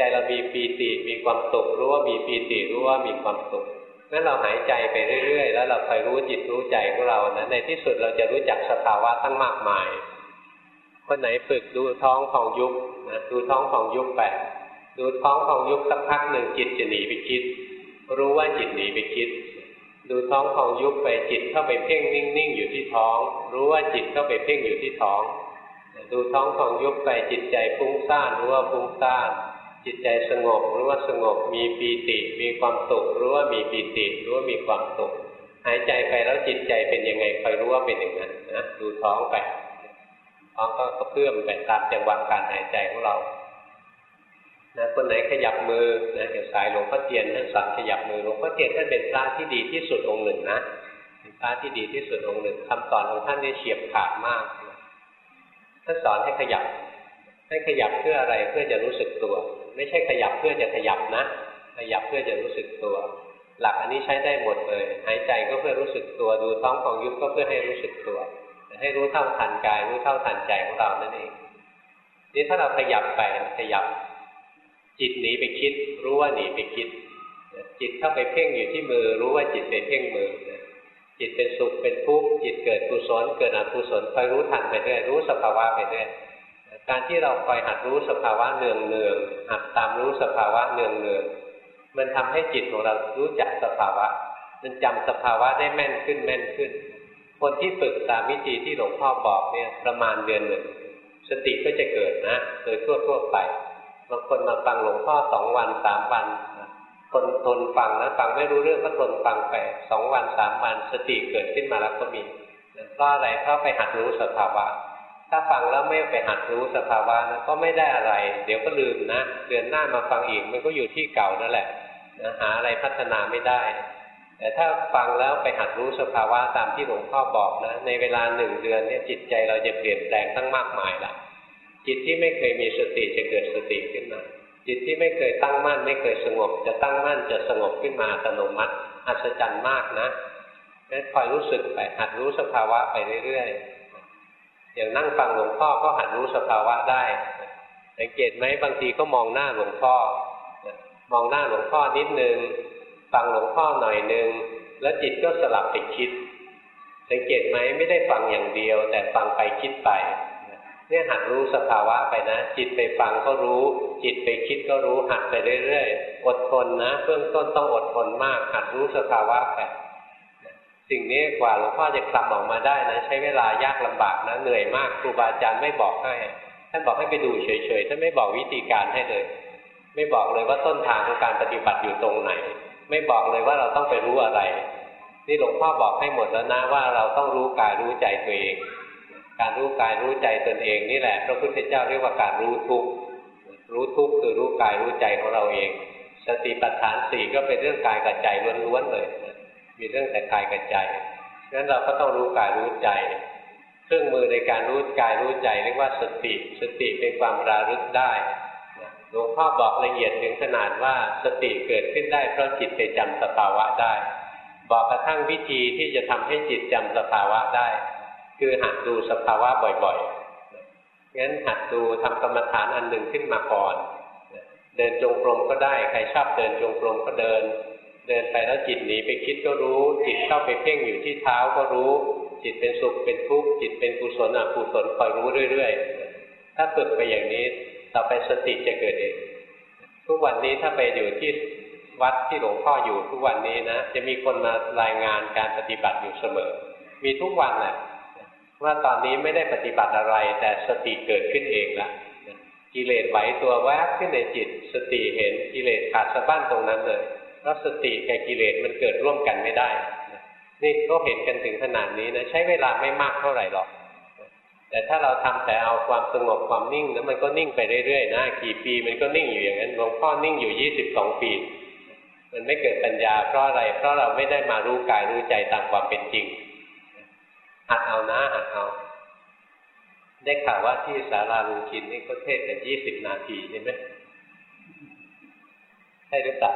ใจเรามีปีติมีความสุขรู้ว่ามีปีติรู้ว่ามีความสุขนั้นเราหายใจไปเรื่อย ๆ แล้วเราคอยรู้จิตรู้ใจของเรานะในที่สุดเราจะรู้จักสภาวะตั้งมากมายคนไหนฝึกดูท้องของยุบนะดูท้องของยุบไปดูท้องของยุบสักพักหนึ่งจิตจะหนีไปคิด รู้ว่าจิตหนีไปคิด ดูท้องของยุบไปจิตเข้าไปเพ่งนิ่งๆอยู่ที่ท้อง รู้ว่าจิตเข้าไปเพ่งอยู่ที่ท้อง ดูท้องของยุบไปจิตใจฟุ้งซ่านรู้ว่าฟุ้งซ่าน จิตใจสงบรู้ว่าสงบมีปีติ มีความสุขรู้ว่ามีปีติรู้ว่ามีความสุขหายใจไปแล้วจิตใจเป็นยังไงคอยรู้ว่าเป็นอย่างนั้นนะดูท้องไปท้องก็กระเพื่อมไปตามจังหวะการหายใจของเรานะคนไหนขยับมือนะอย่างสายหลวงพ่อเทียนท่านสอนขยับมือหลวงพ่อเทียนท่านเป็นพระที่ดีที่สุดองค์หนึ่งนะเป็นพระที่ดีที่สุดองค์หนึ่งคำสอนของท่านนี่เฉียบขาดมากท่านสอนให้ขยับให้ขยับเพื่ออะไรเพื่อจะรู้สึกตัว ไม่ใช่ขยับเพื่อจะขยับนะ ขยับเพื่อจะรู้สึกตัว หลักอันนี้ใช้ได้หมดเลย หายใจก็เพื่อรู้สึกตัวดูท้องของยุบก็เพื่อให้รู้สึกตัว ให้รู้เท่าทันกาย รู้เท่าทันใจของเรานั่นเองนี่ถ้าเราขยับไปขยับ จิตหนีไปคิด รู้ว่าหนีไปคิด จิตเข้าไปเพ่งอยู่ที่มือ รู้ว่าจิตไปเพ่งมือจิตเป็นสุขเป็นทุกข์จิตเกิดกุศลเกิดอกุศลคอยรู้ทันไปเรื่อยรู้สภาวะไปเรื่อย การที่เราคอยหัดรู้สภาวะเนืองเนืองหัดตามรู้สภาวะเนืองเนืองมันทำให้จิตของเรารู้จักสภาวะ มันจำสภาวะได้แม่นขึ้นแม่นขึ้น คนที่ฝึกตามวิธีที่หลวงพ่อบอกเนี่ยประมาณเดือนหนึ่งสติก็จะเกิดนะ โดยทั่วทั่วไปบางคนมาฟังหลวงพ่อสองวันสามวันคนทนฟังนะฟังไม่รู้เรื่องก็ทนฟังไปสองวันสามวันสติเกิดขึ้นมาแล้วก็มีเพราะอะไรเพราะไปหัดรู้สภาวะ ถ้าฟังแล้วไม่ไปหัดรู้สภาวะนะก็ไม่ได้อะไร เดี๋ยวก็ลืมนะเดือนหน้ามาฟังอีกมันก็อยู่ที่เก่านั่นแหละนะหาอะไรพัฒนาไม่ได้ แต่ถ้าฟังแล้วไปหัดรู้สภาวะตามที่หลวงพ่อบอกนะ ในเวลาหนึ่งเดือนเนี่ยจิตใจเราจะเปลี่ยนแปลงตั้งมากมายละจิตที่ไม่เคยมีสติจะเกิดสติขึ้นมา จิตที่ไม่เคยตั้งมั่น ไม่เคยสงบ จะตั้งมั่นจะสงบขึ้นมาอัตโนมัติอัศจรรย์มากนะงั้นคอยรู้สึกไปหัดรู้สภาวะไปเรื่อยๆ อย่างนั่งฟังหลวงพ่อก็หัดรู้สภาวะได้สังเกตไหมบางทีก็มองหน้าหลวงพ่อ มองหน้าหลวงพ่อนิดนึง ฟังหลวงพ่อหน่อยนึง แล้วจิตก็สลับไปคิด สังเกตไหมไม่ได้ฟังอย่างเดียว แต่ฟังไปคิดไปเนี่ยหัดรู้สภาวะไปนะ จิตไปฟังก็รู้ จิตไปคิดก็รู้หัดไปเรื่อยๆอดทนนะเบื้องต้นต้องอดทนมาก หัดรู้สภาวะไป สิ่งนี้กว่าหลวงพ่อจะคลำออกมาได้นะใช้เวลายากลำบากนะเหนื่อยมากครูบาอาจารย์ไม่บอกให้ท่านบอกให้ไปดูเฉยๆท่านไม่บอกวิธีการให้เลย ไม่บอกเลยว่าต้นทางของการปฏิบัติอยู่ตรงไหน ไม่บอกเลยว่าเราต้องไปรู้อะไร นี่หลวงพ่อบอกให้หมดแล้วนะว่าเราต้องรู้กายรู้ใจตัวเอง การรู้กายรู้ใจตนเองนี่แหละ พระพุทธเจ้าเรียกว่าการรู้ทุกรู้ทุกคือรู้กายรู้ใจของเราเอง สติปัฏฐานสี่ก็เป็นเรื่องกายกับใจล้วนๆเลย มีเรื่องแต่กายกับใจงั้นเราก็ต้องรู้กายรู้ใจ เครื่องมือในการรู้กายรู้ใจเรียกว่าสติ สติเป็นความระลึกได้หลวงพ่อบอกละเอียดถึงขนาดว่าสติเกิดขึ้นได้เพราะจิตไปจำสภาวะได้ บอกกระทั่งวิธีที่จะทำให้จิตจำสภาวะได้ คือหัดดูสภาวะบ่อยๆงั้นหัดดูทำกรรมฐานอันหนึ่งขึ้นมาก่อน เดินจงกรมก็ได้ ใครชอบเดินจงกรมก็เดิน เดินไปแล้วจิตหนีไปคิดก็รู้ จิตเข้าไปเพ่งอยู่ที่เท้าก็รู้ จิตเป็นสุขเป็นทุกข์จิตเป็นกุศลอกุศลคอยรู้เรื่อย ๆ ถ้าฝึกไปอย่างนี้ต่อไปสติจะเกิดเองทุกวันนี้ถ้าไปอยู่ที่วัดที่หลวงพ่ออยู่ทุกวันนี้นะจะมีคนมารายงานการปฏิบัติอยู่เสมอ มีทุกวันแหละว่าตอนนี้ไม่ได้ปฏิบัติอะไร แต่สติเกิดขึ้นเองละกิเลสไหวตัวแวบขึ้นในจิต สติเห็นกิเลสขาดสะบั้นตรงนั้นเลย เพราะสติกับกิเลสมันเกิดร่วมกันไม่ได้ นี่ก็เห็นกันถึงขนาดนี้นะใช้เวลาไม่มากเท่าไหร่หรอก แต่ถ้าเราทำแต่เอาความสงบความนิ่งแล้วมันก็นิ่งไปเรื่อยๆนะกี่ปีมันก็นิ่งอยู่อย่างนั้นหลวงพ่อนิ่งอยู่ยี่สิบสองปี มันไม่เกิดปัญญาเพราะอะไร เพราะเราไม่ได้มารู้กายรู้ใจตามความเป็นจริงหัดเอานะหัดเอาได้ข่าวว่าที่สาราลุงชินนี่ก็เทศกันยี่สิบนาทีใช่ไหมใช่หรือเปล่า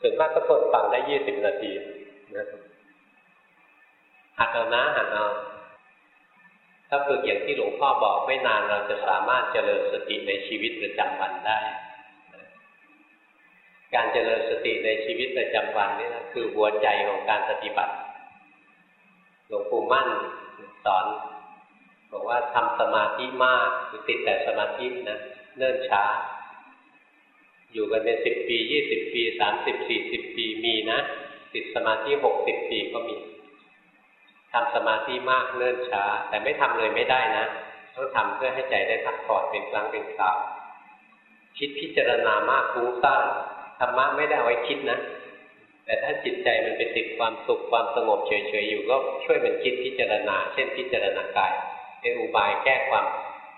ส่วนมากก็ทนฟังได้ยี่สิบนาทีนะหัดเอานะหัดเอาถ้าฝึกอย่างที่หลวงพ่อบอกไม่นานเราจะสามารถเจริญสติในชีวิตประจำวันได้ การเจริญสติในชีวิตประจำวันนี่นะคือหัวใจของการปฏิบัติ หลวงปู่มั่นสอนบอกว่าทำสมาธิมากคือติดแต่สมาธินะเนิ่นช้า อยู่กันเป็นสิบปียี่สิบปีสามสิบสี่สิบปีมีนะติดสมาธิหกสิบปีก็มีทำสมาธิมากเนิ่นช้า แต่ไม่ทำเลยไม่ได้นะต้องทำเพื่อให้ใจได้พักผ่อนเป็นครั้งเป็นคราวคิดพิจารณามากฟุ้งซ่านธรรมะไม่ได้เอาไว้คิดนะ แต่ถ้าจิตใจมันไปติดความสุขความสงบเฉยๆอยู่ก็ช่วยมันคิดพิจารณา เช่นพิจารณากายเป็นอุบายแก้ความ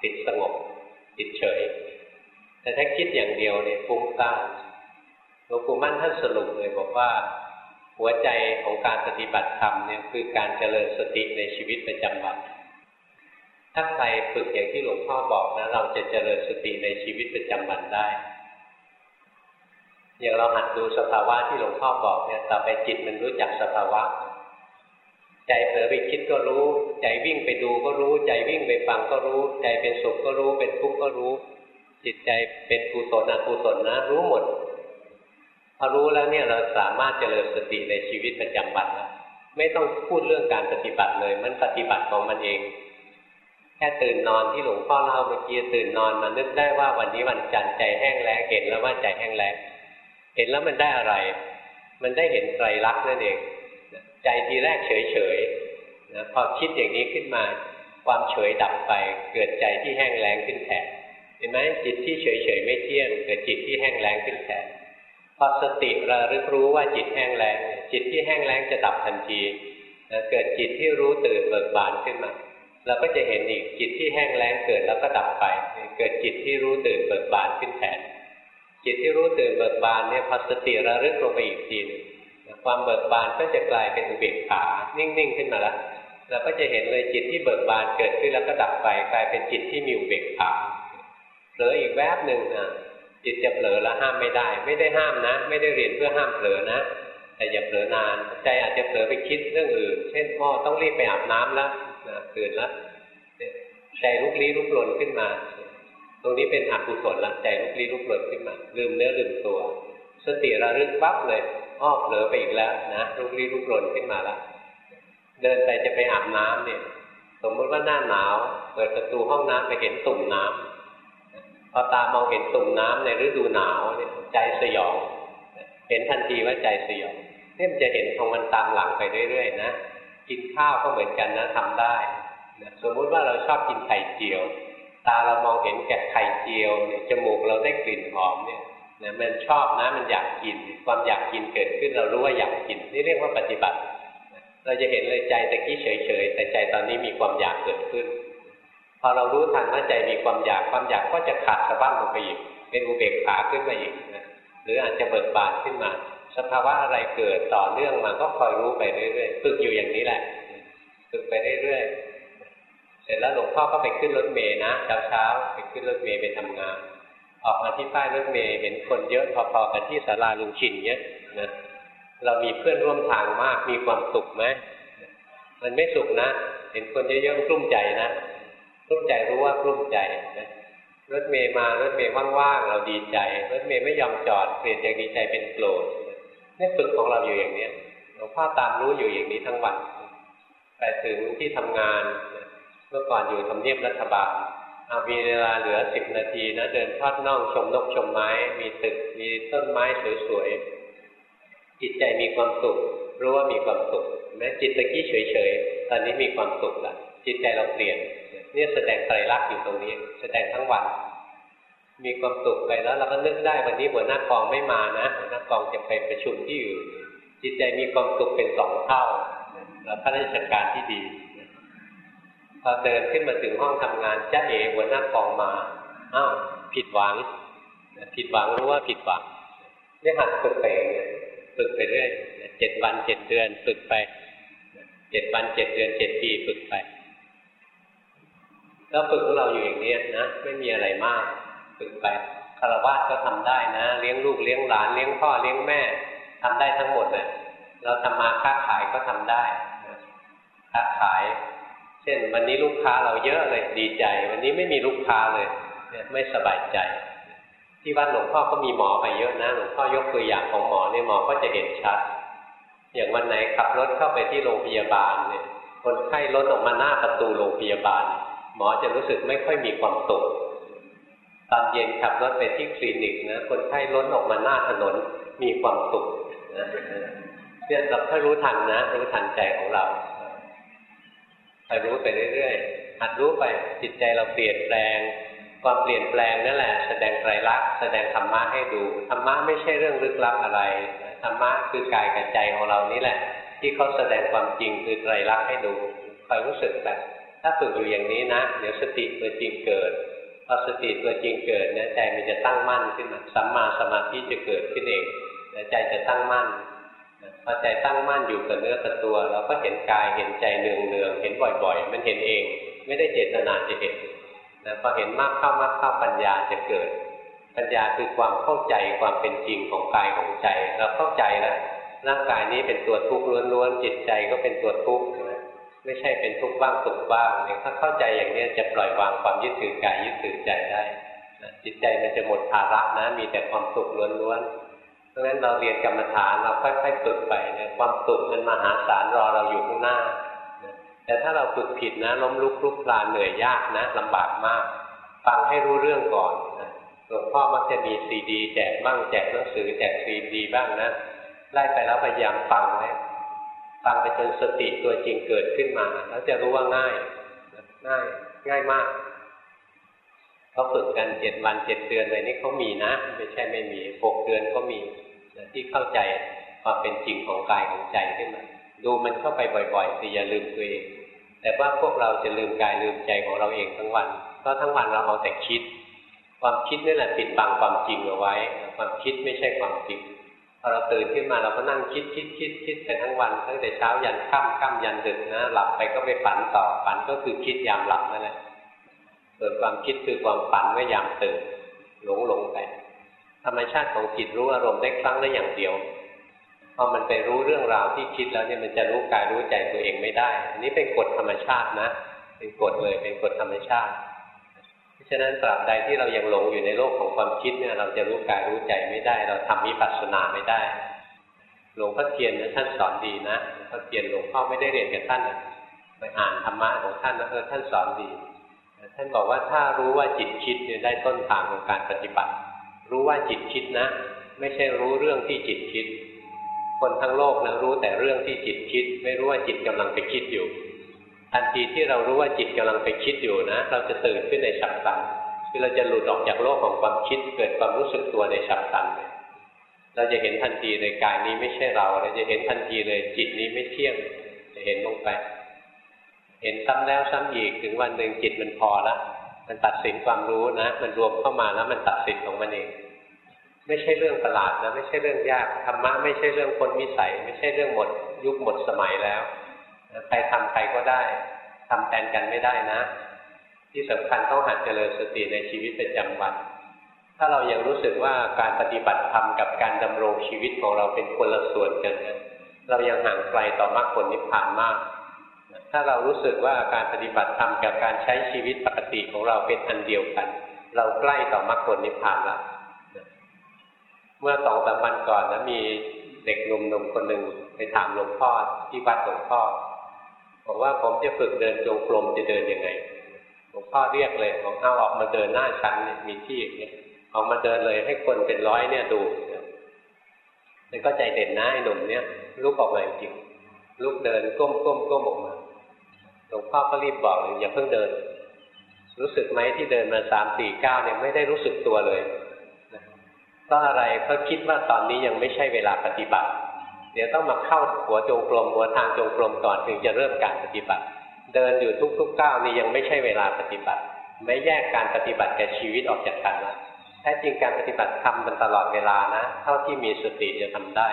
ติดสงบติดเฉย แต่ถ้าคิดอย่างเดียวเนี่ยฟุ้งซ่านหลวงปู่มั่นท่านสรุปเลยบอกว่า หัวใจของการปฏิบัติธรรมเนี่ยคือการเจริญสติในชีวิตประจำวันถ้าใครฝึกอย่างที่หลวงพ่อบอกนะเราจะเจริญสติในชีวิตประจำวันได้ อย่างเราหัดดูสภาวะที่หลวงพ่อบอกเนี่ยต่อไปจิตมันรู้จักสภาวะ ใจเผลอไปคิดก็รู้ ใจวิ่งไปดูก็รู้ ใจวิ่งไปฟังก็รู้ ใจเป็นสุขก็รู้ เป็นทุกข์ก็รู้ จิตใจเป็นกุศลอกุศลนะ รู้หมดพอรู้แล้วเนี่ยเราสามารถเจริญสติในชีวิตประจำวันแล้วไม่ต้องพูดเรื่องการปฏิบัติเลย มันปฏิบัติของมันเอง แค่ตื่นนอนที่หลวงพ่อเล่าเมื่อกี้ตื่นนอนมานึกได้ว่าวันนี้วันจันทร์ใจแห้งแล้งเห็นแล้วว่าใจแห้งแล้งเห็นแล้วมันได้อะไร มันได้เห็นไตรลักษณ์นั่นเอง ใจทีแรกเฉยเฉยนะพอคิดอย่างนี้ขึ้นมา ความเฉยดับไป เกิดใจที่แห้งแล้งขึ้นแทน ห็นไหมจิตที่เฉยเฉยไม่เที่ยงเกิดจิตที่แห้งแล้งขึ้นแทนพอสติระลึกรู้ว่าจิตแห้งแล้งจิตที่แห้งแล้งจะดับทันทีเกิดจิตที่รู้ตื่นเบิกบานขึ้นมาเราก็จะเห็นอีกจิตที่แห้งแล้งเกิดแล้วก็ดับไป เกิดจิตที่รู้ตื่นเบิกบานขึ้นแทนจิตที่รู้ตื่นเบิกบานเนี่ยพอสติระลึกลงไปอีกทีความเบิกบานก็จะกลายเป็นอุเบกขานิ่งๆขึ้นมาแล้วเราก็จะเห็นเลยจิตที่เบิกบานเกิดขึ้นแล้วก็ดับไป กลายเป็นจิตที่มีอุเบกขา เหลืออีกแวบหนึ่งอะจิตจะเผลอแล้วห้ามไม่ได้ ไม่ได้ห้ามนะ ไม่ได้เรียนเพื่อห้ามเผลอนะ แต่อย่าเผลอนาน ใจอาจจะเผลอไปคิดเรื่องอื่น เช่นพ่อต้องรีบไปอาบน้ำแล้วนะตื่นแล้วใจลุกลี้ลุกลนขึ้นมา ตรงนี้เป็นอกุศลละใจลุกลี้ลุกลนขึ้นมา ลืมเนื้อลืมตัว สติระลึกปั๊บเลยอ้อเผลอไปอีกแล้วนะลุกลี้ลุกลนขึ้นมาแล้วเดินไปจะไปอาบน้ำเนี่ย สมมติว่าหน้าหนาว เปิดประตูห้องน้ำไปเห็นตุ่มน้ำ พอตามองเห็นตุ่มน้ำในฤดูหนาวเนี่ยใจสยองเห็นทันทีว่าใจสยองเนี่ยมันจะเห็นของมันตามหลังไปเรื่อยๆนะกินข้าวก็เหมือนกันนะทำได้นะสมมุติว่าเราชอบกินไข่เจียว ตาเรามองเห็นแก่ไข่เจียวเนี่ยจมูกเราได้กลิ่นหอมเนี่ยนะมันชอบนะมันอยากกิน ความอยากกินเกิดขึ้นเรารู้ว่าอยากกินนี่เรียกว่าปฏิบัติ เราจะเห็นเลยใจตะกี้เฉยๆแต่ใจตอนนี้มีความอยากเกิดขึ้น พอเรารู้ทันว่าใจมีความอยากความอยากก็จะขาดสะบั้นลงไปอีก เป็นอุเบกขาขึ้นมาอีกนะหรืออาจจะเบิกบานขึ้นมา สภาวะอะไรเกิดต่อเนื่องมาก็คอยรู้ไปเรื่อยๆฝึกอยู่อย่างนี้แหละฝึกไปเรื่อยๆเสร็จแล้วหลวงพ่อก็ไปขึ้นรถเมย์นะเช้าๆไปขึ้นรถเมย์ไปทำงาน ออกมาที่ป้ายรถเมย์เห็นคนเยอะพอๆกันที่ศาลาลุงชินเนี้ยนะเรามีเพื่อนร่วมทางมากมีความสุขไหมมันไม่สุขนะ เห็นคนเยอะๆกลุ้มใจนะ กลุ้มใจรู้ว่ากลุ้มใจนะรถเมย์มารถเมย์ว่างๆเราดีใจ รถเมย์ไม่ยอมจอดเปลี่ยนจากดีใจเป็นโกรธนี่ฝึกของเราอยู่อย่างเนี้ยหลวงพ่อตามรู้อยู่อย่างนี้ทั้งวันไปถึงที่ทำงาน เมื่อก่อนอยู่ทำเนียบรัฐบาลเอามีเวลาเหลือสิบนาทีนะเดินทอดน่องชมนกชมไม้ มีตึกมีต้นไม้สวยๆจิตใจมีความสุขรู้ว่ามีความสุขแม้จิตตะกี้เฉยๆตอนนี้มีความสุขละจิตใจเราเปลี่ยน เนี่ยแสดงไตรลักษณ์อยู่ตรงนี้ แสดงทั้งวัน มีความสุขไปแล้วเราก็นึกได้วันนี้หัวหน้ากองไม่มานะหัวหน้ากองจะไปประชุมที่อื่นจิตใจมีความสุขเป็นสองเท่าแล้วข้าราชการที่ดีพอเดินขึ้นมาถึงห้องทำงานจ้าเอ๋หัวหน้ากองมาอ้าวผิดหวังผิดหวังรู้ว่าผิดหวังนี่หัดฝึกไปฝึกไปเรื่อยเจ็ดวันเจ็ดเดือนฝึกไปเจ็ดวันเจ็ดเดือนเจ็ดปีฝึกไป ก็ฝึกของเราอยู่อย่างนี้นะไม่มีอะไรมากฝึกไปคารวะก็ทำได้นะ เลี้ยงลูกเลี้ยงหลานเลี้ยงพ่อเลี้ยงแม่ทำได้ทั้งหมดเลยเราทำมาค้าขายก็ทำได้ค้าขาย เช่นวันนี้ลูกค้าเราเยอะเลยดีใจ วันนี้ไม่มีลูกค้าเลยเนี่ยไม่สบายใจ ที่วัดหลวงพ่อก็มีหมอไปเยอะนะหลวงพ่อยกตัวอย่างของหมอเนี่ยหมอก็จะเห็นชัด อย่างวันไหนขับรถเข้าไปที่โรงพยาบาลเนี่ยคนไข้รถออกมาหน้าประตูโรงพยาบาล หมอจะรู้สึกไม่ค่อยมีความสุขตอนเย็นขับรถไปที่คลินิกนะคนไข้ล้นออกมาหน้าถนนมีความสุขนะเนี่ยเราค่อยรู้ทันนะ รู้ทันใจของเราคอยรู้ไปเรื่อยๆหัดรู้ไปจิตใจเราเปลี่ยนแปลง ความเปลี่ยนแปลงนั่นแหละ แสดงไตรลักษณ์แสดงธรรมะให้ดูธรรมะไม่ใช่เรื่องลึกลับอะไรธรรมะคือกายกับใจของเรานี่แหละ ที่เขาแสดงความจริงคือไตรลักษณ์ให้ดูคอยรู้สึกแบบ ถ้าฝึกอยู่อย่างนี้นะ เดี๋ยวสติตัวจริงเกิดพอสติตัวจริงเกิดเนี่ยใจมันจะตั้งมั่นขึ้นมาสัมมาสมาธิจะเกิดขึ้นเองใจจะตั้งมั่นพอใจตั้งมั่นอยู่กับเนื้อกับตัวเราก็เห็นกายเห็นใจเนืองเนืองเห็นบ่อย ๆ มันเห็นเอง ไม่ได้เจตนาจะเห็นนะพอเห็นมากเข้ามากเข้าปัญญาจะเกิด ปัญญาคือความเข้าใจความเป็นจริงของกายของใจ เราเข้าใจแล้วร่างกายนี้เป็นตัวทุกข์ล้วนๆจิตใจก็เป็นตัวทุกข์ไม่ ม่ใช่เป็นทุกข์บ้างสุขบ้างเนี่ยถ้าเข้าใจอย่างนี้จะปล่อยวางความยึดถือกายยึดถือใจได้จิตใจมันจะหมดภาระนะ มีแต่ความสุขล้วนๆเพราะฉะนั้นเราเรียนกรรมฐานเราค่อยๆฝึกไปเนี่ยความสุขมันมหาศาลรอเราอยู่ข้างหน้าแต่ถ้าเราฝึกผิดนะล้มลุกลุกคลานเหนื่อยยากนะลำบากมาก ฟังให้รู้เรื่องก่อนหลวงพ่อมักจะมีซีดี แจกบ้างแจกหนังสือแจกซีดีบ้างนะไล่ไปแล้วพยายามฟังนะ ฟังไปจนสติตัวจริงเกิดขึ้นมาแล้วจะรู้ว่าง่ายง่ายง่ายมากเขาฝึกกันเจ็ดวันเจ็ดเดือนอะไรนี่เขามีนะไม่ใช่ไม่มีหกเดือนก็มีที่เข้าใจความเป็นจริงของกายของใจขึ้นมาดูมันเข้าไปบ่อยๆสิอย่าลืมตัวเอง แต่ว่าพวกเราจะลืมกายลืมใจของเราเองทั้งวันเพราะทั้งวันเราเอาแต่คิด ความคิดนี่แหละปิดบังความจริงเอาไว้ ความคิดไม่ใช่ความจริง พอเราตื่นขึ้นมาเราก็นั่งคิดคิดคิดคิดไปทั้งวันตั้งแต่เช้ายันค่ำค่ำยันดึกนะหลับไปก็ไปฝันต่อฝันก็คือคิดยามหลับนั่นแหละส่วนความคิดคือความฝันเมื่อยามตื่นหลงหลงไปธรรมชาติของจิตรู้อารมณ์ได้ครั้งละอย่างเดียวพอมันไปรู้เรื่องราวที่คิดแล้วเนี่ยมันจะรู้กายรู้ใจตัวเองไม่ได้ อันนี้เป็นกฎธรรมชาตินะ เป็นกฎเลยเป็นกฎธรรมชาติ ราะฉะนั้นตราบใดที่เรายังหลงอยู่ในโลกของความคิดเนี่ยเราจะรู้กายรู้ใจไม่ได้ เราทำวิปัสสนาไม่ได้ หลวงพ่อเทียนท่านสอนดีนะหลวงพ่อเทียนหลวงพ่อไม่ได้เรียนกับท่านไปอ่านธรรมะของท่านนะเออท่านสอนดี ท่านบอกว่าถ้ารู้ว่าจิตคิดเนี่ยได้ต้นทางของการปฏิบัติ รู้ว่าจิตคิดนะ ไม่ใช่รู้เรื่องที่จิตคิด คนทั้งโลกนะรู้แต่เรื่องที่จิตคิด ไม่รู้ว่าจิตกำลังไปคิดอยู่ ทันทีที่เรารู้ว่าจิตกำลังไปคิดอยู่นะ เราจะตื่นขึ้นในฉับพลันคือเราจะหลุดออกจากโลกของความคิด เกิดความรู้สึกตัวในฉับพลันเลยเราจะเห็นทันทีเลยกายนี้ไม่ใช่เรา เราจะเห็นทันทีเลยจิตนี้ไม่เที่ยง จะเห็นลงไป เห็นซ้ำแล้วซ้ำอีกถึงวันหนึ่งจิตมันพอแล้วมันตัดสินความรู้นะ มันรวมเข้ามาแล้วมันตัดสินของมันเอง ไม่ใช่เรื่องประหลาดนะ ไม่ใช่เรื่องยากธรรมะไม่ใช่เรื่องคนวิสัย ไม่ใช่เรื่องหมด ยุคหมดสมัยแล้ว ใครทำใครก็ได้ทำแทนกันไม่ได้นะ ที่สำคัญต้องหัดเจริญสติในชีวิตประจำวันถ้าเรายังรู้สึกว่าการปฏิบัติธรรมกับการดำรงชีวิตของเราเป็นคนละส่วนกันเรายังห่างไกลต่อมรรคผลนิพพานมากถ้าเรารู้สึกว่าการปฏิบัติธรรมกับการใช้ชีวิตปกติของเราเป็นอันเดียวกัน เราใกล้ต่อมรรคผลนิพพานแล้วเมื่อสองสามวันก่อนนะมีเด็กหนุ่มๆคนหนึ่งไปถามหลวงพ่อที่วัดหลวงพ่อ บอกว่าผมจะฝึกเดินจงกรมจะเดินยังไงหลวงพ่อเรียกเลยบอกเอาออกมาเดินหน้าชั้นเนี่ยมีที่อย่างนี้ออกมาเดินเลยให้คนเป็นร้อยเนี่ยดูมันก็ใจเด่นนะไอ้หนุ่มเนี่ยลุกออกมาจริงลุกเดินก้มก้มก้มออกมาหลวงพ่อก็รีบบอกเลยอย่าเพิ่งเดิน รู้สึกไหมที่เดินมาสามสี่เก้าเนี่ยไม่ได้รู้สึกตัวเลยก็อะไรเพราะคิดว่าตอนนี้ยังไม่ใช่เวลาปฏิบัติ เดี๋ยวต้องมาเข้าหัวจงกรมหัวทางจงกรมก่อนถึงจะเริ่มการปฏิบัติ เดินอยู่ทุกๆก้าวนี่ยังไม่ใช่เวลาปฏิบัติ ไม่แยกการปฏิบัติกับชีวิตออกจากกันแล้วแท้จริงการปฏิบัติทำมันตลอดเวลานะ เท่าที่มีสติจะทำได้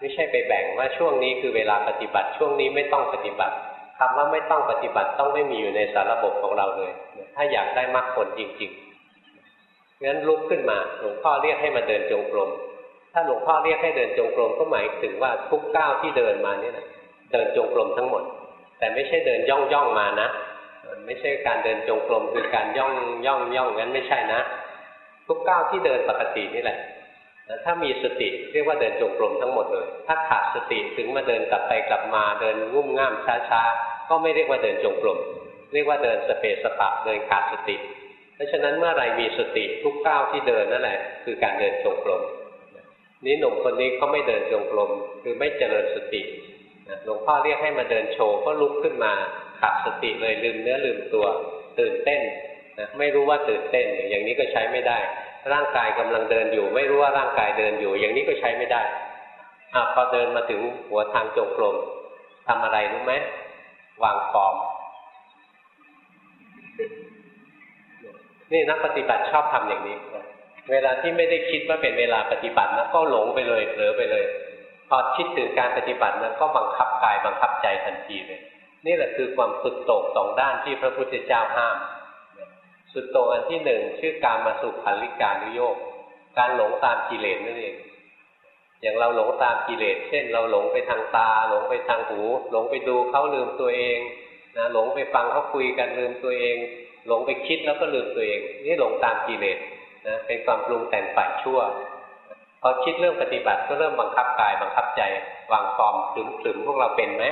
ไม่ใช่ไปแบ่งว่าช่วงนี้คือเวลาปฏิบัติ ช่วงนี้ไม่ต้องปฏิบัติคำว่าไม่ต้องปฏิบัติต้องไม่มีอยู่ในสารระบบของเราเลย ถ้าอยากได้มรรคผลจริงๆงั้นลุกขึ้นมาหลวงพ่อเรียกให้มาเดินจงกรม ถ้าหลวงพ่อเรียกให้เดินจงกรมก็หมายถึงว่าทุกก้าวที่เดินมาเนี่ยนะเดินจงกรมทั้งหมด แต่ไม่ใช่เดินย่องย่องมานะมันไม่ใช่การเดินจงกรมคือการย่องย่องย่องงั้นไม่ใช่นะ ทุกก้าวที่เดินปกตินี่แหละถ้ามีสติเรียกว่าเดินจงกรมทั้งหมดเลย ถ้าขาดสติถึงมาเดินกลับไปกลับมาเดินงุ่มง่ามช้าๆก็ไม่เรียกว่าเดินจงกรมเรียกว่าเดินสเปสปะเดินขาดสติ เพราะฉะนั้นเมื่อไรมีสติทุกก้าวที่เดินนั่นแหละ คือการเดินจงกรม นี้หนุ่มคนนี้เขาไม่เดินจงกรมคือไม่เจริญสติหลวงพ่อเรียกให้มาเดินโชว์ก็ลุกขึ้นมาขาดสติเลยลืมเนื้อลืมตัวตื่นเต้นนะไม่รู้ว่าตื่นเต้นอย่างนี้ก็ใช้ไม่ได้ ร่างกายกำลังเดินอยู่ ไม่รู้ว่าร่างกายเดินอยู่ อย่างนี้ก็ใช้ไม่ได้อพอเดินมาถึงหัวทางจงกรมทำอะไรรู้ไหมวางฟอมนี่นักปฏิบัติชอบทำอย่างนี้ เวลาที่ไม่ได้คิดว่าเป็นเวลาปฏิบัตินะก็หลงไปเลยเผลอไปเลยพอคิดถึงการปฏิบัตินั้นก็บังคับกายบังคับใจทันทีเลยนี่แหละคือความสุดโต่งสองด้านที่พระพุทธเจ้าห้าม สุดโต่งอันที่หนึ่งชื่อการมาสุขันลิกานุโยกการหลงตามกิเลสนั่นเองอย่างเราหลงตามกิเลสเช่น เราหลงไปทางตา หลงไปทางหู หลงไปดูเขาลืมตัวเองนะหลงไปฟังเขาคุยกันลืมตัวเอง หลงไปคิดแล้วก็ลืมตัวเอง นี่หลงตามกิเลส นะเป็นความปรุงแต่งฝ่ายชั่วพอคิดเรื่องปฏิบัติก็เริ่มบังคับกายบังคับใจวางฟอร์มถึงถึงพวกเราเป็นไหม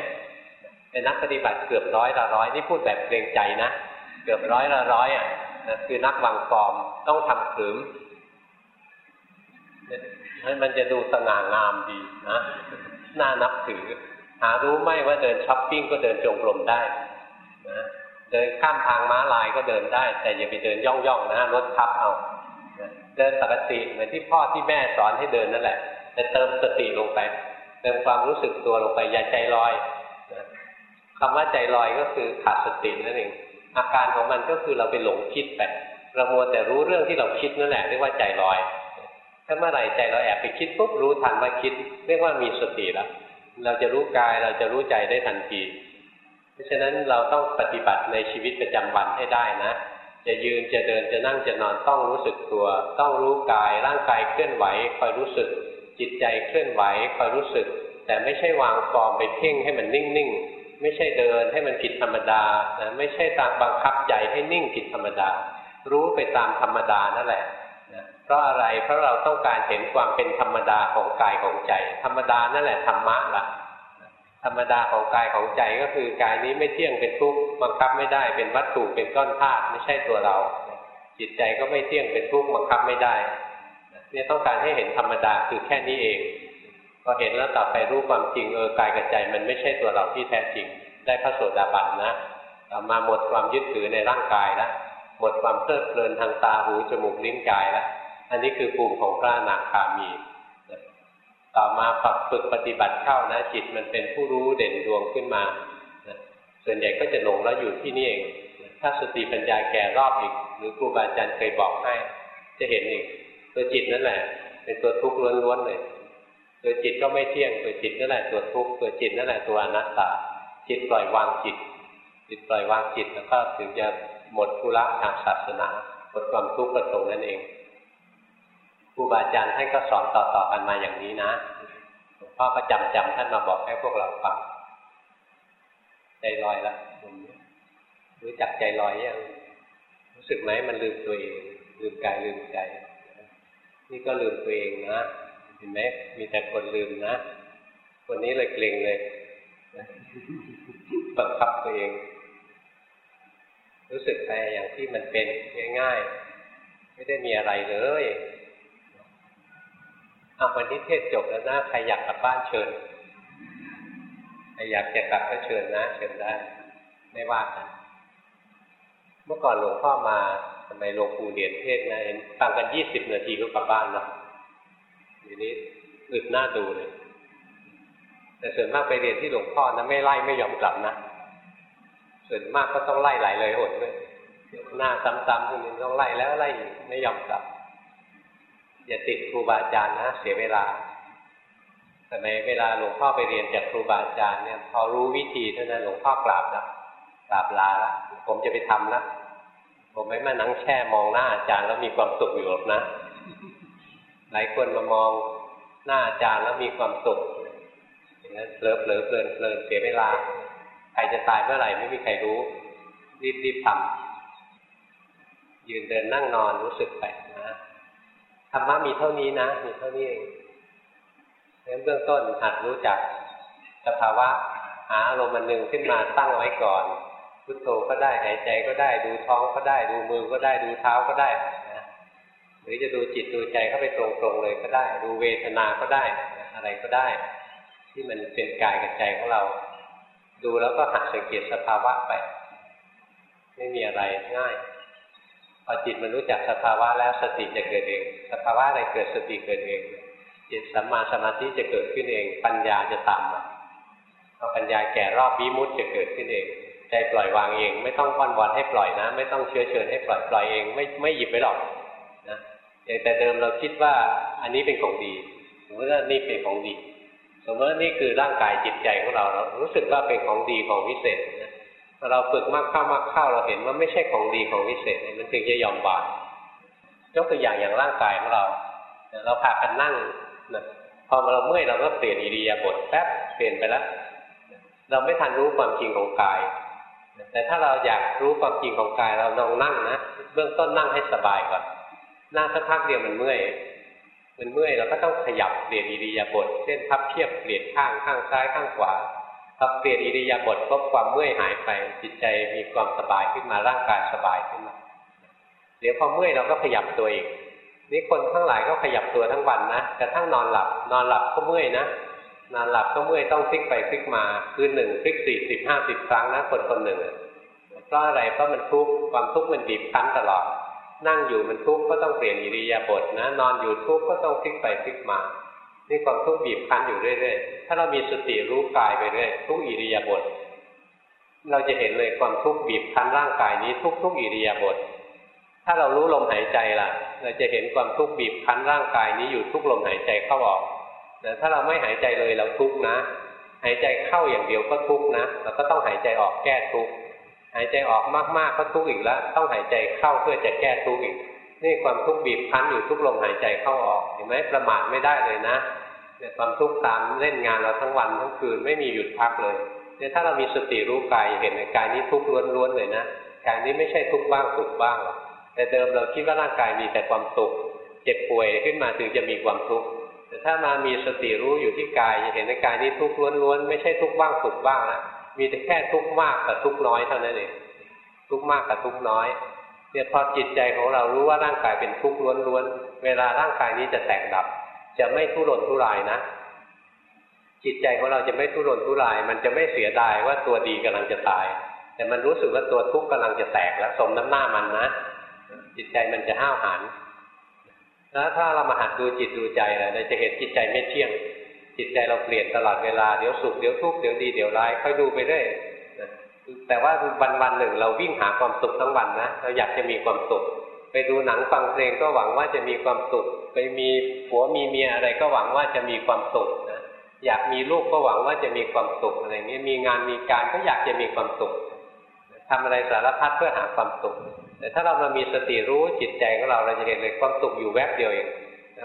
เป็นนักปฏิบัติเกือบร้อยละร้อยนี่พูดแบบเกรงใจนะเกือบร้อยละร้อยอะนะคือนักวางฟอร์มต้องทำขืมให้มันจะดูสง่างามดีนะน่านับถือ หารู้ไหมว่าเดินช้อปปิ้งก็เดินจงกรมได้นะเดินข้ามทางม้าลายก็เดินได้ แต่อย่าไปเดินย่องๆนะรถทับเอา เดินปกติเหมือนที่พ่อที่แม่สอนให้เดินนั่นแหละแต่เติมสติลงไป เติมความรู้สึกตัวลงไปอย่าใจลอยคำว่าใจลอยก็คือขาดสตินั่นเองอาการของมันก็คือเราไปหลงคิดไปเรามัวแต่รู้เรื่องที่เราคิดนั่นแหละเรียกว่าใจลอย ถ้าเมื่อไหร่ใจเราแอบไปคิดปุ๊บรู้ทันว่าคิด เรียกว่ามีสติแล้ว เราจะรู้กายเราจะรู้ใจได้ทันที เพราะฉะนั้นเราต้องปฏิบัติในชีวิตประจำวันให้ได้นะ จะยืนจะเดินจะนั่งจะนอนต้องรู้สึกตัว ต้องรู้กาย ร่างกายเคลื่อนไหวคอยรู้สึก จิตใจเคลื่อนไหวคอยรู้สึก แต่ไม่ใช่วางฟอร์มไปเพ่งให้มันนิ่งไม่ใช่เดินให้มันผิดธรรมดานะไม่ใช่ตามบังคับใจให้นิ่งผิดธรรมดา รู้ไปตามธรรมดานั่นแหละนะเพราะอะไรเพราะเราต้องการเห็นความเป็นธรรมดาของกายของใจ ธรรมดานั่นแหละธรรมะละ ธรรมดาของกายของใจก็คือกายนี้ไม่เที่ยงเป็นทุกข์บังคับไม่ได้เป็นวัตถุเป็นก้อนธาตุไม่ใช่ตัวเรา จิตใจก็ไม่เที่ยงเป็นทุกข์บังคับไม่ได้เนี่ยต้องการให้เห็นธรรมดาคือแค่นี้เองพอเห็นแล้วต่อไปรู้ความจริงเออกายกับใจ มันไม่ใช่ตัวเราที่แท้จริง ได้พระโสดาบันนะต่อมาหมดความยึดถือในร่างกายแล้วหมดความเพลิดเพลินทางตาหูจมูกลิ้นกายแล้วอันนี้คือภูมิของพระนาคามี ต่อมาฝึกฝึกปฏิบัติเข้านะจิตมันเป็นผู้รู้เด่นดวงขึ้นมาส่วนใหญ่ก็จะหลงแล้วอยู่ที่นี่เอง ถ้าสติปัญญาแก่รอบอีก หรือครูบาอาจารย์เคยบอกให้ จะเห็นอีกตัวจิตนั่นแหละ เป็นตัวทุกข์ล้วนๆเลยตัวจิตก็ไม่เที่ยงตัวจิตนั่นแหละตัวทุกข์ตัวจิตนั่นแหละตัวอนัตตา จิตปล่อยวางจิต จิตปล่อยวางจิตแล้วก็ถึงจะหมดธุระทางศาสนาหมดความทุกข์ประสงนั่นเอง ครูบาอาจารย์ท่านก็สอนต่อๆกันมาอย่างนี้นะหลวงพ่อก็จำจำท่านมาบอกให้พวกเราฟังใจลอยแล้วรู้จักใจลอยยังรู้สึกไหมมันลืมตัวเอง ลืมกายลืมใจ นี่ก็ลืมตัวเองนะเห็นไหมมีแต่คนลืมนะคนนี้เลยเกรงเลยบังคับตัวเอง รู้สึกไปอย่างที่มันเป็นง่ายๆไม่ได้มีอะไรเลย เอาวันนี้เทศจบแล้วนะใครอยากกลับบ้านเชิญใครอยากจะกลับก็เชิญนะเชิญได้ไม่ว่ากัน เมื่อก่อนหลวงพ่อมาทำไมหลวงปู่เรียนเทศนะเห็นฟังกันยี่สิบนาทีก็กลับบ้านแล้วทีนี้อึดหน้าดูเลยแต่ส่วนมากไปเรียนที่หลวงพ่อนะไม่ไล่ไม่ยอมกลับนะส่วนมากก็ต้องไล่หลายเลยหนด้วยหน้าซ้ำๆพวกนี้ต้องไล่แล้วไล่อีกไม่ยอมกลับ อย่าติดครูบาอาจารย์นะ เสียเวลาแต่ในเวลาหลวงพ่อไปเรียนจากครูบาอาจารย์เนี่ยพอรู้วิธีเท่านั้นหลวงพ่อกราบนะกราบลาละผมจะไปทำนะผมไม่มานั่งแช่มองหน้าอาจารย์แล้วมีความสุขอยู่หรอกนะ หลายคนมามองหน้าอาจารย์แล้วมีความสุขอย่างนั้นเผลอเผลอเพลินเพลินเสียเวลา ใครจะตายเมื่อไหร่ไม่มีใครรู้ รีบรีบทำยืนเดินนั่งนอนรู้สึกไป ธรรมะมีเท่านี้นะ มีเท่านี้เองเริ่มเบื้องต้นหัดรู้จักสภาวะหาอารมณ์มันหนึ่งขึ้นมาตั้งไว้ก่อน พุทโธก็ได้หายใจก็ได้ดูท้องก็ได้ดูมือก็ได้ดูเท้าก็ได้นะหรือจะดูจิตดูใจเข้าไปตรงๆเลยก็ได้ ดูเวทนาก็ได้อะไรก็ได้ ที่มันเป็นกายกับใจของเรา ดูแล้วก็หัดสังเกตสภาวะไป ไม่มีอะไรง่าย พอจิตมันรู้จักสภาวะแล้วสติจะเกิดเอง สภาวะอะไรเกิดสติเกิดเอง จิตสัมมาสมาธิจะเกิดขึ้นเอง ปัญญาจะตามมาพอปัญญาแก่รอบวิมุตจะเกิดขึ้นเอง ใจปล่อยวางเอง ไม่ต้องป้อนวอนให้ปล่อยนะ ไม่ต้องเชื้อเชิญให้ปล่อยปล่อยเอง ไม่ไม่หยิบไว้หรอกนะอย่างแต่เดิมเราคิดว่าอันนี้เป็นของดีสมมติว่านี่เป็นของดี สมมติว่านี่คือร่างกายจิตใจของเราเรารู้สึกว่าเป็นของดีของวิเศษ เราฝึกมากเข้ามากเข้าเราเห็นว่าไม่ใช่ของดีของวิเศษมันถึงจะยอมบาปยกตัวอย่างอย่างร่างกายของเราเราพากันนั่งนะพอเราเมื่อยเราก็เปลี่ยนอิริยาบถแป๊บเปลี่ยนไปแล้วเราไม่ทันรู้ความจริงของกาย แต่ถ้าเราอยากรู้ความจริงของกายเราลองนั่งนะเบื้องต้นนั่งให้สบายก่อนนั่งสักพักเดียวมันเมื่อยมันเมื่อยเราก็ต้องขยับเปลี่ยนอิริยาบถเช่นพับเพียบเปลี่ยนข้างข้างซ้ายข้างขวา พอเปลี่ยนอิริยาบถก็ความเมื่อยหายไป จิตใจมีความสบายขึ้นมาร่างกายสบายขึ้นมาเดี๋ยวพอเมื่อยเราก็ขยับตัวอีกนี่คนทั้งหลายก็ขยับตัวทั้งวันนะกระทั่งนอนหลับ นอนหลับก็เมื่อยนะนอนหลับก็เมื่อยต้องพลิกไปพลิกมาคือหนึ่งพลิกสี่สิบห้าสิบครั้งนะคนคนหนึ่งเพราะอะไรเพราะมันทุกข์ความทุกข์มันบีบคั้นตลอด นั่งอยู่มันทุกข์ก็ต้องเปลี่ยนอิริยาบถนะ นอนอยู่ทุกข์ก็ต้องพลิกไปพลิกมา นี่ความทุกข์บีบคั้นอยู่เรื่อยๆ ถ้าเรามีสติรู้กายไปเรื่อยทุกอิริยาบถเราจะเห็นเลยความทุกข์บีบคั้นร่างกายนี้ทุกทุกอิริยาบถถ้าเรารู้ลมหายใจล่ะ เราจะเห็นความทุกข์บีบคั้นร่างกายนี้อยู่ทุกลมหายใจเข้าออกแต่ถ้าเราไม่หายใจเลยเราทุกข์นะ หายใจเข้าอย่างเดียวก็ทุกข์นะเราก็ต้องหายใจออกแก้ทุกข์หายใจออกมากๆก็ทุกข์อีกแล้ว ต้องหายใจเข้าเพื่อจะแก้ทุกข์อีก นี่ความทุกข์บีบคั้นอยู่ทุกลมหายใจเข้าออกเห็นไหมประมาทไม่ได้เลยนะ เนี่ยความทุกข์ตามเล่นงานเราทั้งวันทั้งคืนไม่มีหยุดพักเลยเนี่ยถ้าเรามีสติรู้กายเห็นในกายนี้ทุกข์ล้วนๆเลยนะกายนี้ไม่ใช่ทุกข์บ้างสุขบ้างหรอกแต่เดิมเราคิดว่าร่างกายมีแต่ความสุขเจ็บป่วยขึ้นมาถึงจะมีความทุกข์แต่ถ้ามามีสติรู้อยู่ที่กายจะเห็นในกายนี้ทุกข์ล้วนๆไม่ใช่ทุกข์บ้างสุขบ้างนะมีแต่แค่ทุกข์มากกับทุกข์น้อยเท่านั้นเองทุกข์มากกับทุกข์น้อยเนี่ยพอจิตใจของเรารู้ว่าร่างกายเป็นทุกข์ล้วนๆเวลาร่างกายนี้จะแตกดับ จะไม่ทุรนทุรายนะ จิตใจของเราจะไม่ทุรนทุราย มันจะไม่เสียดายว่าตัวดีกำลังจะตาย แต่มันรู้สึกว่าตัวทุกข์กำลังจะแตกแล้วสมน้ำหน้ามันนะ จิตใจมันจะห้าวหาญแล้วถ้าเรามาหัดดูจิตดูใจเราจะเห็นจิตใจไม่เที่ยง จิตใจเราเปลี่ยนตลอดเวลาเดี๋ยวสุขเดี๋ยวทุกข์เดี๋ยวดีเดี๋ยวร้ายค่อยดูไปเรื่อยแต่ว่าวันวันหนึ่งเราวิ่งหาความสุขทั้งวันนะเราอยากจะมีความสุข ไปดูหนังฟังเพลงก็หวังว่าจะมีความสุข ไปมีผัวมีเมียอะไรก็หวังว่าจะมีความสุขนะอยากมีลูกก็หวังว่าจะมีความสุขอะไรเงี้ยมีงานมีการก็อยากจะมีความสุขทำอะไรสารพัดเพื่อหาความสุข แต่ถ้าเรามามีสติรู้จิตใจของเราเราจะเห็นเลยความสุขอยู่แวบเดียวเอง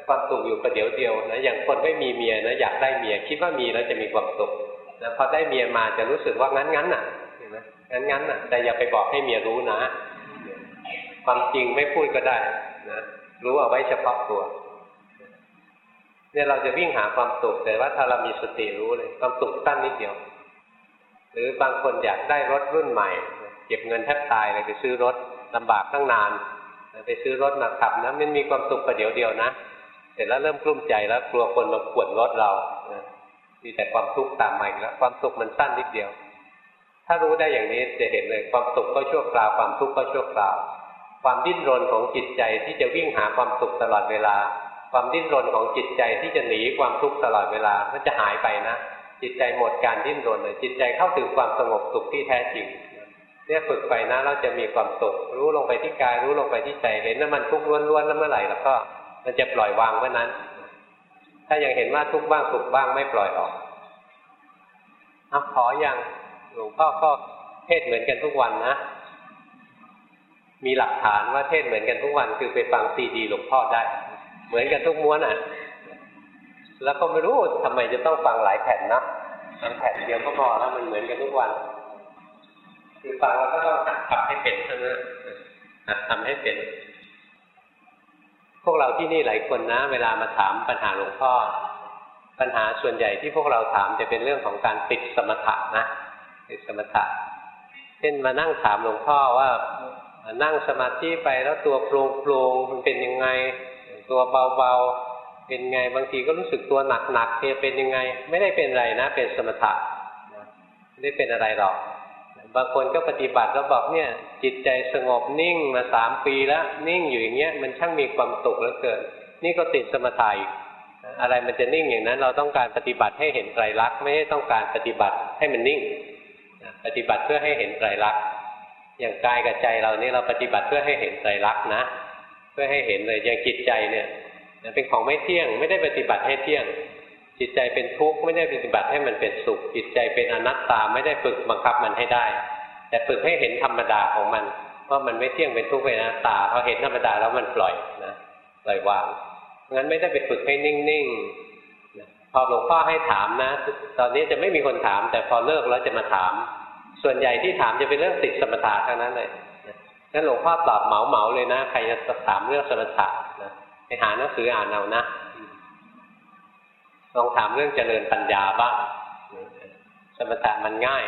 ความสุขอยู่ประเดี๋ยวเดียวนะอย่างคนไม่มีเมียนะอยากได้เมียคิดว่ามีแล้วจะมีความสุขนะพอได้เมียมาจะรู้สึกว่างั้นงั้นน่ะเห็นไหมงั้นงั้นน่ะแต่อย่าไปบอกให้เมียรู้นะ ความจริงไม่พูดก็ได้นะรู้เอาไว้เฉพาะตัวเนี่ยเราจะวิ่งหาความสุขแต่ว่าถ้าเรามีสติรู้เลยความสุขสั้นนิดเดียว หรือบางคนอยากได้รถรุ่นใหม่ เก็บเงินแทบตายเลยไปซื้อรถลำบากตั้งนาน ไปซื้อรถมาขับนะมันมีความสุขประเดี๋ยวเดียวนะเสร็จแล้วเริ่มกลุ้มใจแล้วกลัวคนมาขวนรถเรามีแต่ความทุกข์ตามมาอีกแล้วความสุขมันสั้นนิดเดียว ถ้ารู้ได้อย่างนี้จะเห็นเลยความสุขก็ชั่วคราวความทุกข์ก็ชั่วคราว ความดิ้นรนของจิตใจที่จะวิ่งหาความสุขตลอดเวลา ความดิ้นรนของจิตใจที่จะหนีความทุกข์ตลอดเวลามันจะหายไปนะ จิตใจหมดการดิ้นรนเลยจิตใจเข้าถึงความสงบสุขที่แท้จริงเนี่ยฝึกไปนะเราจะมีความสุข รู้ลงไปที่กาย รู้ลงไปที่ใจเห็นว่ามันทุกข์ล้วนๆแล้วเมื่อไหร่แล้วก็ มันจะปล่อยวางเมื่อนั้น ถ้ายังเห็นว่าทุกข์บ้างสุขบ้างไม่ปล่อยออกเอาขออย่างหลวงพ่อก็เทศเหมือนกันทุกวันนะ มีหลักฐานว่าเทศเหมือนกันทุกวันคือไปฟังซีดีหลวงพ่อได้ เหมือนกันทุกม้วนอะ แล้วก็ไม่รู้ทำไมจะต้องฟังหลายแผ่นนะฟังแผ่นเดียวก็พอแล้วมันเหมือนกันทุกวันคือฟังแล้วก็ต้องหัดทำให้เป็นเท่านั้นทำให้เป็น พวกเราที่นี่หลายคนนะ เวลามาถามปัญหาหลวงพ่อ ปัญหาส่วนใหญ่ที่พวกเราถามจะเป็นเรื่องของการติดสมถะนะติดสมถะเช่นมานั่งถามหลวงพ่อว่า นั่งสมาธิไปแล้วตัวโปร่งโปร่งมันเป็นยังไง ตัวเบาๆเป็นไงบางทีก็รู้สึกตัวหนักๆเนี่ยเป็นยังไง ไม่ได้เป็นอะไรนะ เป็นสมถะไม่ได้เป็นอะไรหรอก บางคนก็ปฏิบัติแล้วบอกเนี่ย จิตใจสงบนิ่งมาสามปีแล้ว นิ่งอยู่อย่างเงี้ยมันช่างมีความสุขเหลือเกินนี่ก็ติดสมถะอีกอะไรมันจะนิ่งอย่างนั้น เราต้องการปฏิบัติให้เห็นไตรลักษณ์ไม่ได้ต้องการปฏิบัติให้มันนิ่ง ปฏิบัติเพื่อให้เห็นไตรลักษณ์ อย่างกายกับใจเรานี่เราปฏิบัติเพื่อให้เห็นไตรลักนะ เพื่อให้เห็นเลยอย่างจิตใจเนี่ยเป็นของไม่เที่ยง ไม่ได้ปฏิบัติให้เที่ยง จิตใจเป็นทุกข์ไม่ได้ปฏิบัติให้มันเป็นสุข จิตใจเป็นอนัตตาไม่ได้ฝึกบังคับมันให้ได้ แต่ฝึกให้เห็นธรรมดาของมันว่ามันไม่เที่ยงเป็นทุกข์เป็นอนัตตาพอเห็นธรรมดาแล้วมันปล่อยนะปล่อยวางงั้นไม่ได้ไปฝึกให้นิ่งๆพอหลวงพ่อให้ถามนะ ตอนนี้จะไม่มีคนถาม แต่พอเลิกแล้วจะมาถาม ส่วนใหญ่ที่ถามจะเป็นเรื่องติดสมถะทั้งนั้นเลยงั้นหลวงพ่อตอบเหมาๆเลยนะ ใครจะถามเรื่องสมถะนะไปหาหนังสืออ่านเอานะ ลองถามเรื่องเจริญปัญญาบ้าง สมถะมันง่าย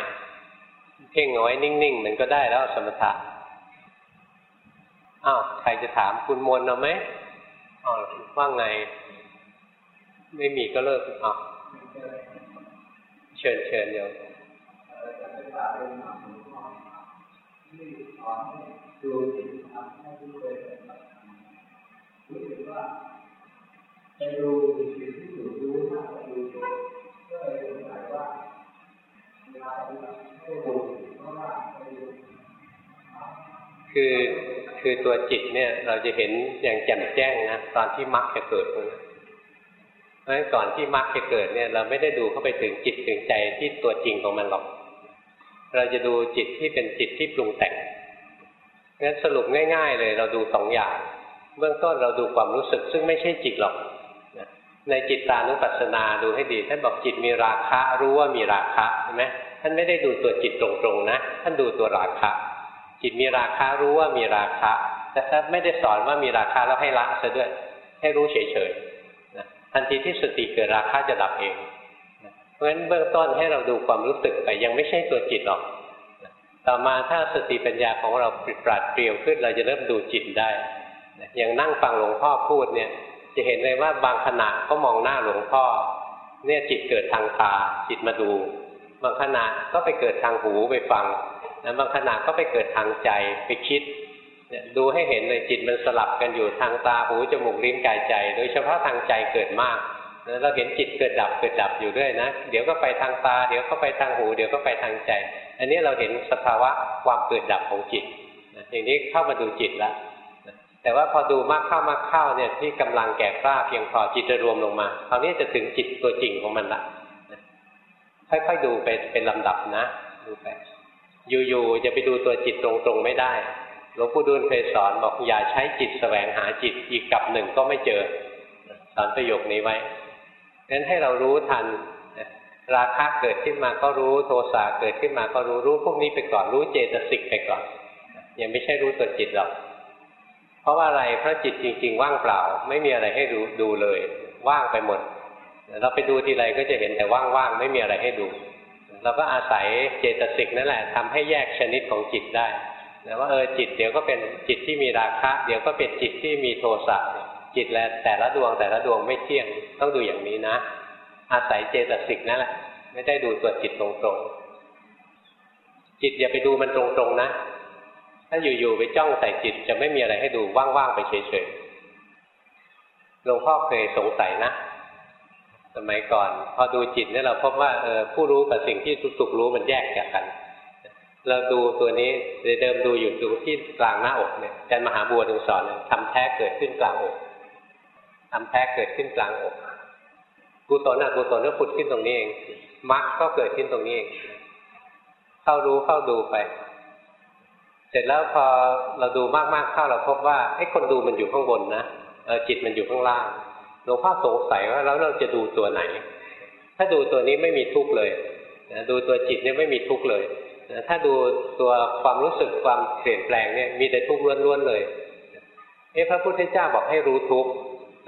เพ่งเอาไว้นิ่งๆมันก็ได้แล้วสมถะอ้าวใครจะถามคุณมวลเอาไหมอ๋อว่างไง ไม่มีก็เลิกอ๋อเชิญเชิญเดี๋ยว ดูว่าไปดูสิ่งที่ถูกรู้มากกว่าดูก็เลยสงสัยว่าเวลาปฏิบัติไม่ดูเพราะว่าไปดูคือคือตัวจิตเนี่ยเราจะเห็นอย่างแจ่มแจ้งนะตอนที่มรรคจะเกิดเพราะฉะนั้นก่อนที่มรรคจะเกิดเนี่ยเราไม่ได้ดูเข้าไปถึงจิตถึงใจที่ตัวจริงของมันหรอก เราจะดูจิตที่เป็นจิตที่ปรุงแต่งงั้นสรุปง่าย ๆ เลยเราดูสองอย่าง เบื้องต้นเราดูความรู้สึก ซึ่งไม่ใช่จิตหรอกในจิตตานุปัสสนาดูให้ดี ท่านบอกจิตมีราคะรู้ว่ามีราคะเห็นไหมท่านไม่ได้ดูตัวจิตตรงๆนะ ท่านดูตัวราคะ จิตมีราคะรู้ว่ามีราคะ แต่ท่านไม่ได้สอนว่ามีราคะแล้วให้ละซะด้วย ให้รู้เฉยๆทันทีที่สติเกิดราคะจะดับเองเราะฉะนั้นเบื้องต้นให้เราดูความรู้สึกไปยังไม่ใช่ตัวจิตหรอก ต่อมาถ้าสติปัญญาของเราปราดเปรียวขึ้น เราจะเริ่มดูจิตได้อย่างนั่งฟังหลวงพ่อพูดเนี่ย จะเห็นเลยว่าบางขณะก็มองหน้าหลวงพ่อ เนี่ยจิตเกิดทางตาจิตมาดู บางขณะก็ไปเกิดทางหูไปฟังแล้วบางขณะก็ไปเกิดทางใจไปคิดเนี่ยดูให้เห็นเลยจิตมันสลับกันอยู่ทางตาหูจมูกลิ้นกายใจ โดยเฉพาะทางใจเกิดมาก เราเห็นจิตเกิดดับเกิดดับอยู่ด้วยนะ เดี๋ยวก็ไปทางตา เดี๋ยวก็ไปทางหู เดี๋ยวก็ไปทางใจ อันนี้เราเห็นสภาวะความเกิดดับของจิตอย่างนี้เข้ามาดูจิตแล้วแต่ว่าพอดูมากเข้ามากเข้าเนี่ยที่กำลังแก่กล้าเพียงพอจิตจะรวมลงมาคราวนี้จะถึงจิตตัวจริงของมันละค่อยๆดูไปเป็นลำดับนะดูไปอยู่ๆจะไปดูตัวจิตตรงๆไม่ได้หลวงปู่ดูลเคยสอนบอกอย่าใช้จิตแสวงหาจิตอีกกับหนึ่งก็ไม่เจอสอนประโยคนี้ไว้ งั้นให้เรารู้ทันราคะเกิดขึ้นมาก็รู้โทสะเกิดขึ้นมาก็รู้รู้พวกนี้ไปก่อนรู้เจตสิกไปก่อนยังไม่ใช่รู้ตัวจิตหรอกเพราะว่าอะไรเพราะจิตจริง ๆ ว่างเปล่า ไม่มีอะไรให้ดูดูเลย ว่างไปหมด เราไปดูทีไรก็จะเห็นแต่ว่างๆไม่มีอะไรให้ดู เราก็อาศัยเจตสิกนั่นแหละทำให้แยกชนิดของจิตได้นะว่าเออจิตเดี๋ยวก็เป็นจิตที่มีราคะ เดี๋ยวก็เป็นจิตที่มีโทสะ จิตและแต่ละดวงแต่ละดวงไม่เที่ยงต้องดูอย่างนี้นะ อาศัยเจตสิกนั่นแหละไม่ได้ดูตัวจิตตรงๆ จิตอย่าไปดูมันตรงๆนะ ถ้าอยู่ๆไปจ้องใส่จิตจะไม่มีอะไรให้ดูว่างๆไปเฉยๆหลวงพ่อเคยสงสัยนะสมัยก่อน พอดูจิตเนี่ยเราพบว่าเออผู้รู้กับสิ่งที่สุกรู้มันแยกจากกัน เราดูตัวนี้เดิมดูอยู่ตรงที่กลางหน้าอกเนี่ยอาจารย์มหาบัวถึงสอนทำแท้เกิดขึ้นกลางอก ทำแท้เกิดขึ้นกลางอกกุศลอกุศลก็ผุดขึ้นตรงนี้เองมรรคก็เกิดขึ้นตรงนี้เองเข้ารู้เข้าดูไป เสร็จแล้วพอเราดูมากๆเข้าเราพบว่าไอ้คนดูมันอยู่ข้างบนนะเอจิตมันอยู่ข้างล่างหลวงพ่อสงสัยว่าแล้วเราจะดูตัวไหน ถ้าดูตัวนี้ไม่มีทุกข์เลยนะดูตัวจิตเนี่ยไม่มีทุกข์เลยนะถ้าดูตัวความรู้สึกความเปลี่ยนแปลงเนี่ยมีแต่ทุกข์ล้วนๆเลยเอ๊ะพระพุทธเจ้าบอกให้รู้ทุกข์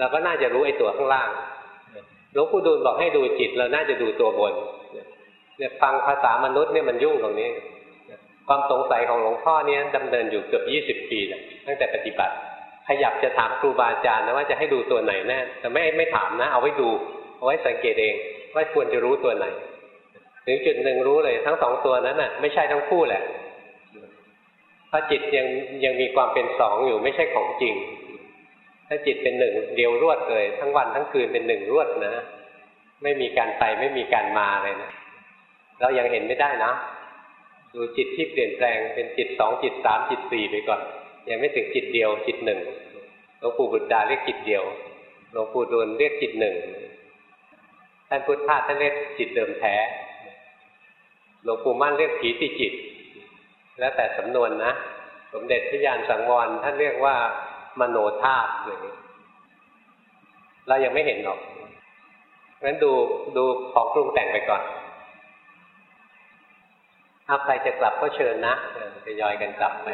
เราก็น่าจะรู้ไอ้ตัวข้างล่างหลวงปู่ดูลบอกให้ดูจิต เราน่าจะดูตัวบนเนี่ยฟังภาษามนุษย์เนี่ยมันยุ่งตรงนี้ ความสงสัยของหลวงพ่อเนี่ยดำเนินอยู่เกือบยี่สิบปีแล้วตั้งแต่ปฏิบัติ ขยับจะถามครูบาอาจารย์นะว่าจะให้ดูตัวไหนแน่แต่ไม่ไม่ถามนะ เอาไว้ดู เอาไว้สังเกตเองว่าควรจะรู้ตัวไหนถึงจุดหนึ่งรู้เลยทั้งสองตัวนั้นน่ะ ไม่ใช่ทั้งคู่แหละถ้าจิตยังยังมีความเป็นสองอยู่ไม่ใช่ของจริง ถ้าจิตเป็นหนึ่งเดียวรวดเลย ทั้งวันทั้งคืนเป็นหนึ่งรวดนะ ไม่มีการไปไม่มีการมาเลยนะเรายังเห็นไม่ได้นะดูจิตที่เปลี่ยนแปลงเป็นจิตสองจิตสามจิตสี่ไปก่อน ยังไม่ถึงจิตเดียวจิตหนึ่งหลวงปู่บุตรดาเรียกจิตเดียวหลวงปู่ดูลเรียกจิตหนึ่งท่านพุทธาท่านเรียกจิตเดิมแท้หลวงปู่มั่นเรียกผีติจิต แล้วแต่สำนวนนะ สมเด็จพระยานสังวรท่านเรียกว่า มโนธาตุอย่างนี้เรายังไม่เห็นหรอกงั้นดูดูของปรุงแต่งไปก่อนถ้าใครจะกลับก็เชิญนะจะยอยกันกลับไป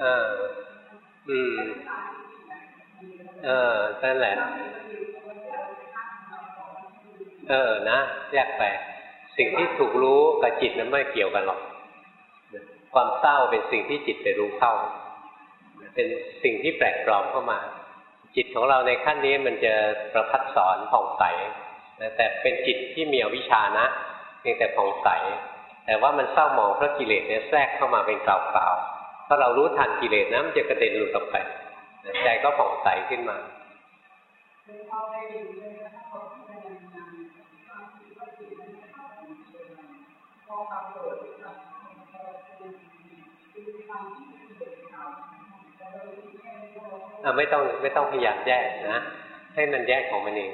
เออ อืม เออนั่นแหละ เออ นะ แยกไป สิ่งที่ถูกรู้กับจิตนั้นไม่เกี่ยวกันหรอก ความเศร้าเป็นสิ่งที่จิตไปรู้เข้า เป็นสิ่งที่แปลกปลอมเข้ามา จิตของเราในขั้นนี้มันจะประพัดสอนผ่องใส แต่เป็นจิตที่มีอวิชานะเพียงแต่ผ่องใส แต่ว่ามันเศร้าหมองเพราะกิเลสเนี่ยแทรกเข้ามาเป็นกล่าวๆ ถ้าเรารู้ทันกิเลสนะมันจะกระเด็นหลุดออกไปใจก็ผ่องใสขึ้นมาไม่ต้องไม่ต้องพยายามแยกนะ ให้มันแยกของมันเอง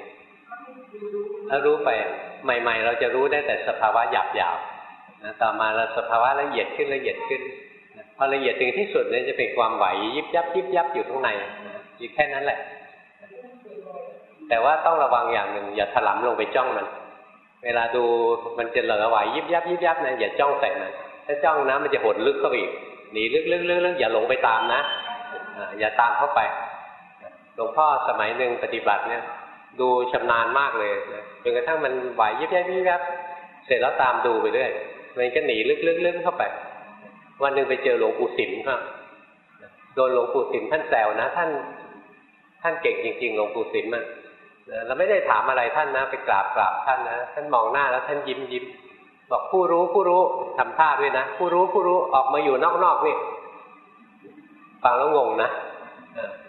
แล้วรู้ไปใหม่ ๆ เราจะรู้ได้แต่สภาวะหยาบๆนะต่อมาเราสภาวะละเอียดขึ้นละเอียดขึ้น พอละเอียดถึงที่สุดเนี่ยจะเป็นความไหวยิบยับยิบยับอยู่ข้างในอยู่แค่นั้นแหละ แต่ว่าต้องระวังอย่างหนึ่งอย่าถลำลงไปจ้องมัน เวลาดูมันจะเหลือไหวยิบยับยิบยับนะอย่าจ้องใส่มันถ้าจ้องนะมันจะหดลึกเข้าไปอีกหนีลึกลึกลึกลึกอย่าหลงไปตามนะอย่าตามเข้าไปหลวงพ่อสมัยหนึ่งปฏิบัติเนี่ย ดูชำนาญมากเลยจนกระทั่งมันไหวยิบยับยิบยับเสร็จแล้วตามดูไปเรื่อยมันก็หนีลึกลึกลึกเข้าไป วันหนึ่งไปเจอหลวงปู่สิมครับโดนหลวงปู่สิมท่านแซวนะ ท่าน ท่านเก่งจริง ๆ หลวงปู่สิมอะเราไม่ได้ถามอะไรท่านนะ ไปกราบกราบท่านนะท่านมองหน้าแล้วท่านยิ้มยิ้มบอกผู้รู้ผู้รู้ทำท่าด้วยนะผู้รู้ผู้รู้ออกมาอยู่นอกๆนี่ฟังแล้วงงนะ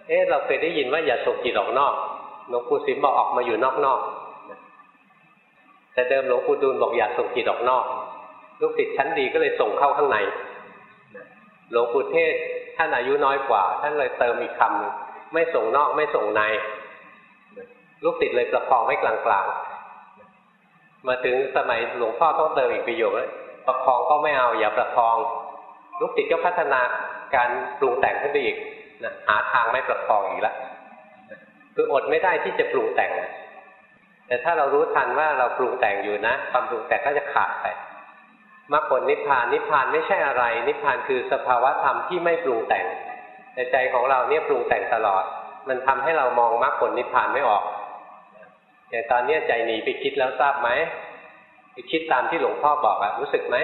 เอ๊ะเราเคยได้ยินว่าอย่าส่งจิตออกนอกหลวงปู่สิมบอกออกมาอยู่นอกๆแต่เดิมหลวงปู่ดูลบอกอย่าส่งจิตออกนอกลูกศิษย์ชั้นดีก็เลยส่งเข้าข้างใน หลวงปู่เทศท่านอายุน้อยกว่า ท่านเลยเติมอีกคำหนึ่งไม่ส่งนอกไม่ส่งใน ลูกศิษย์เลยประคองไว้กลางๆ มาถึงสมัยหลวงพ่อต้องเติมอีกประโยคเลยประคองก็ไม่เอาอย่าประคอง ลูกศิษย์ก็พัฒนาการปรุงแต่งขึ้นไปอีกนะหาทางไม่ประคองอีกแล้วคืออดไม่ได้ที่จะปรุงแต่ง แต่ถ้าเรารู้ทันว่าเราปรุงแต่งอยู่นะ ความปรุงแต่งก็จะขาดไป มรรคผลนิพพานนิพพานไม่ใช่อะไร นิพพานคือสภาวะธรรมที่ไม่ปรุงแต่งแต่ใจของเราเนี่ยปรุงแต่งตลอด มันทำให้เรามองมรรคผลนิพพานไม่ออกอย่างตอนนี้ใจหนีไปคิดแล้วทราบไหมไปคิดตามที่หลวงพ่อบอกอะรู้สึกไหม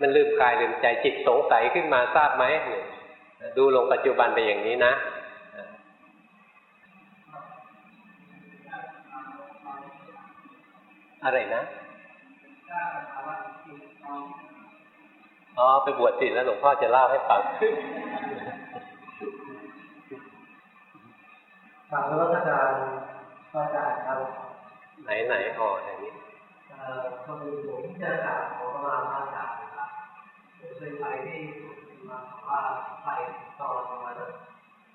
มันลืมกายลืมใจจิตสงสัยขึ้นมาทราบไหมดูลงปัจจุบันไปอย่างนี้นะอะไรนะ อ๋อไปบวชสิแล้วหลวงพ่อจะเล่าให้ฟังฟังพระอาจารย์พระอาจารย์ครับ ไหนไหนอ๋ออย่างนี้เอ่อพอดีผมจะกราบขอเข้ามาพระอาจารย์นะครับผมเคยไปที่มาว่าไปตอนประมาณ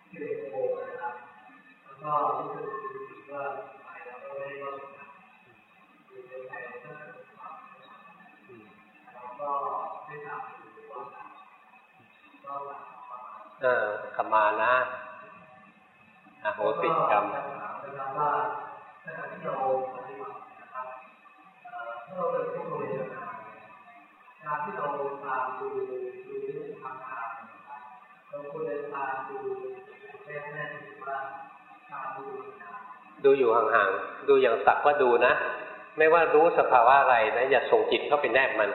สิบเอ็ดโมงนะครับ แล้วก็รู้สึกว่าไปแล้วก็ไม่ได้ เออขมานะอโหสิกรรมว่าขณะที่าปฏิบัตินะครับถ้านผู้บริสุทธิ์การที่เราตามดูดูเรื่องทางทางเราควรจะตามดูแน่แน่ว่าตามดูดูอยู่ห่างๆ ดูอย่างสักว่าดูนะ ไม่ว่ารู้สภาวะอะไรนะ อย่าส่งจิตเข้าไปแนบมัน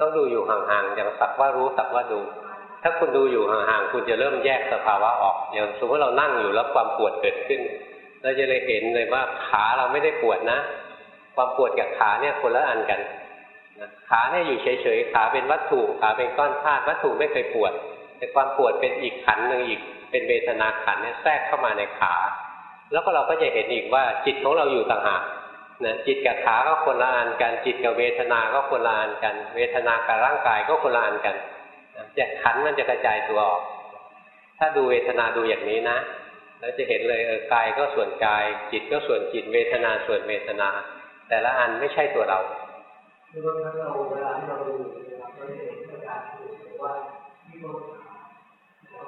ต้องดูอยู่ห่างๆอย่างสักว่ารู้สักว่าดู ถ้าคุณดูอยู่ห่างๆคุณจะเริ่มแยกสภาวะออก อย่างสมมติเรานั่งอยู่แล้วความปวดเกิดขึ้น เราจะเลยเห็นเลยว่าขาเราไม่ได้ปวดนะ ความปวดกับขาเนี่ยคนละอันกันขาเนี่ยอยู่เฉยๆขาเป็นวัตถุขาเป็นก้อนธาตุวัตถุไม่เคยปวด แต่ความปวดเป็นอีกขันหนึ่งอีกเป็นเวทนาขันเนี่ยแทรกเข้ามาในขา แล้วก็เราก็จะเห็นอีกว่าจิตของเราอยู่ต่างหาก นะจิตกับขาก็คนละอันกัน จิตกับเวทนาก็คนละอันกัน เวทนากับร่างกายก็คนละอันกันจะขันมันจะกระจายตัวออก ถ้าดูเวทนาดูอย่างนี้นะ แล้วจะเห็นเลยเออกายก็ส่วนกาย จิตก็ส่วนจิต เวทนาส่วนเวทนา แต่ละอันไม่ใช่ตัวเราคือบางครั้งเราเวลาที่เราดูเราเห็นอาการคือว่าที่คน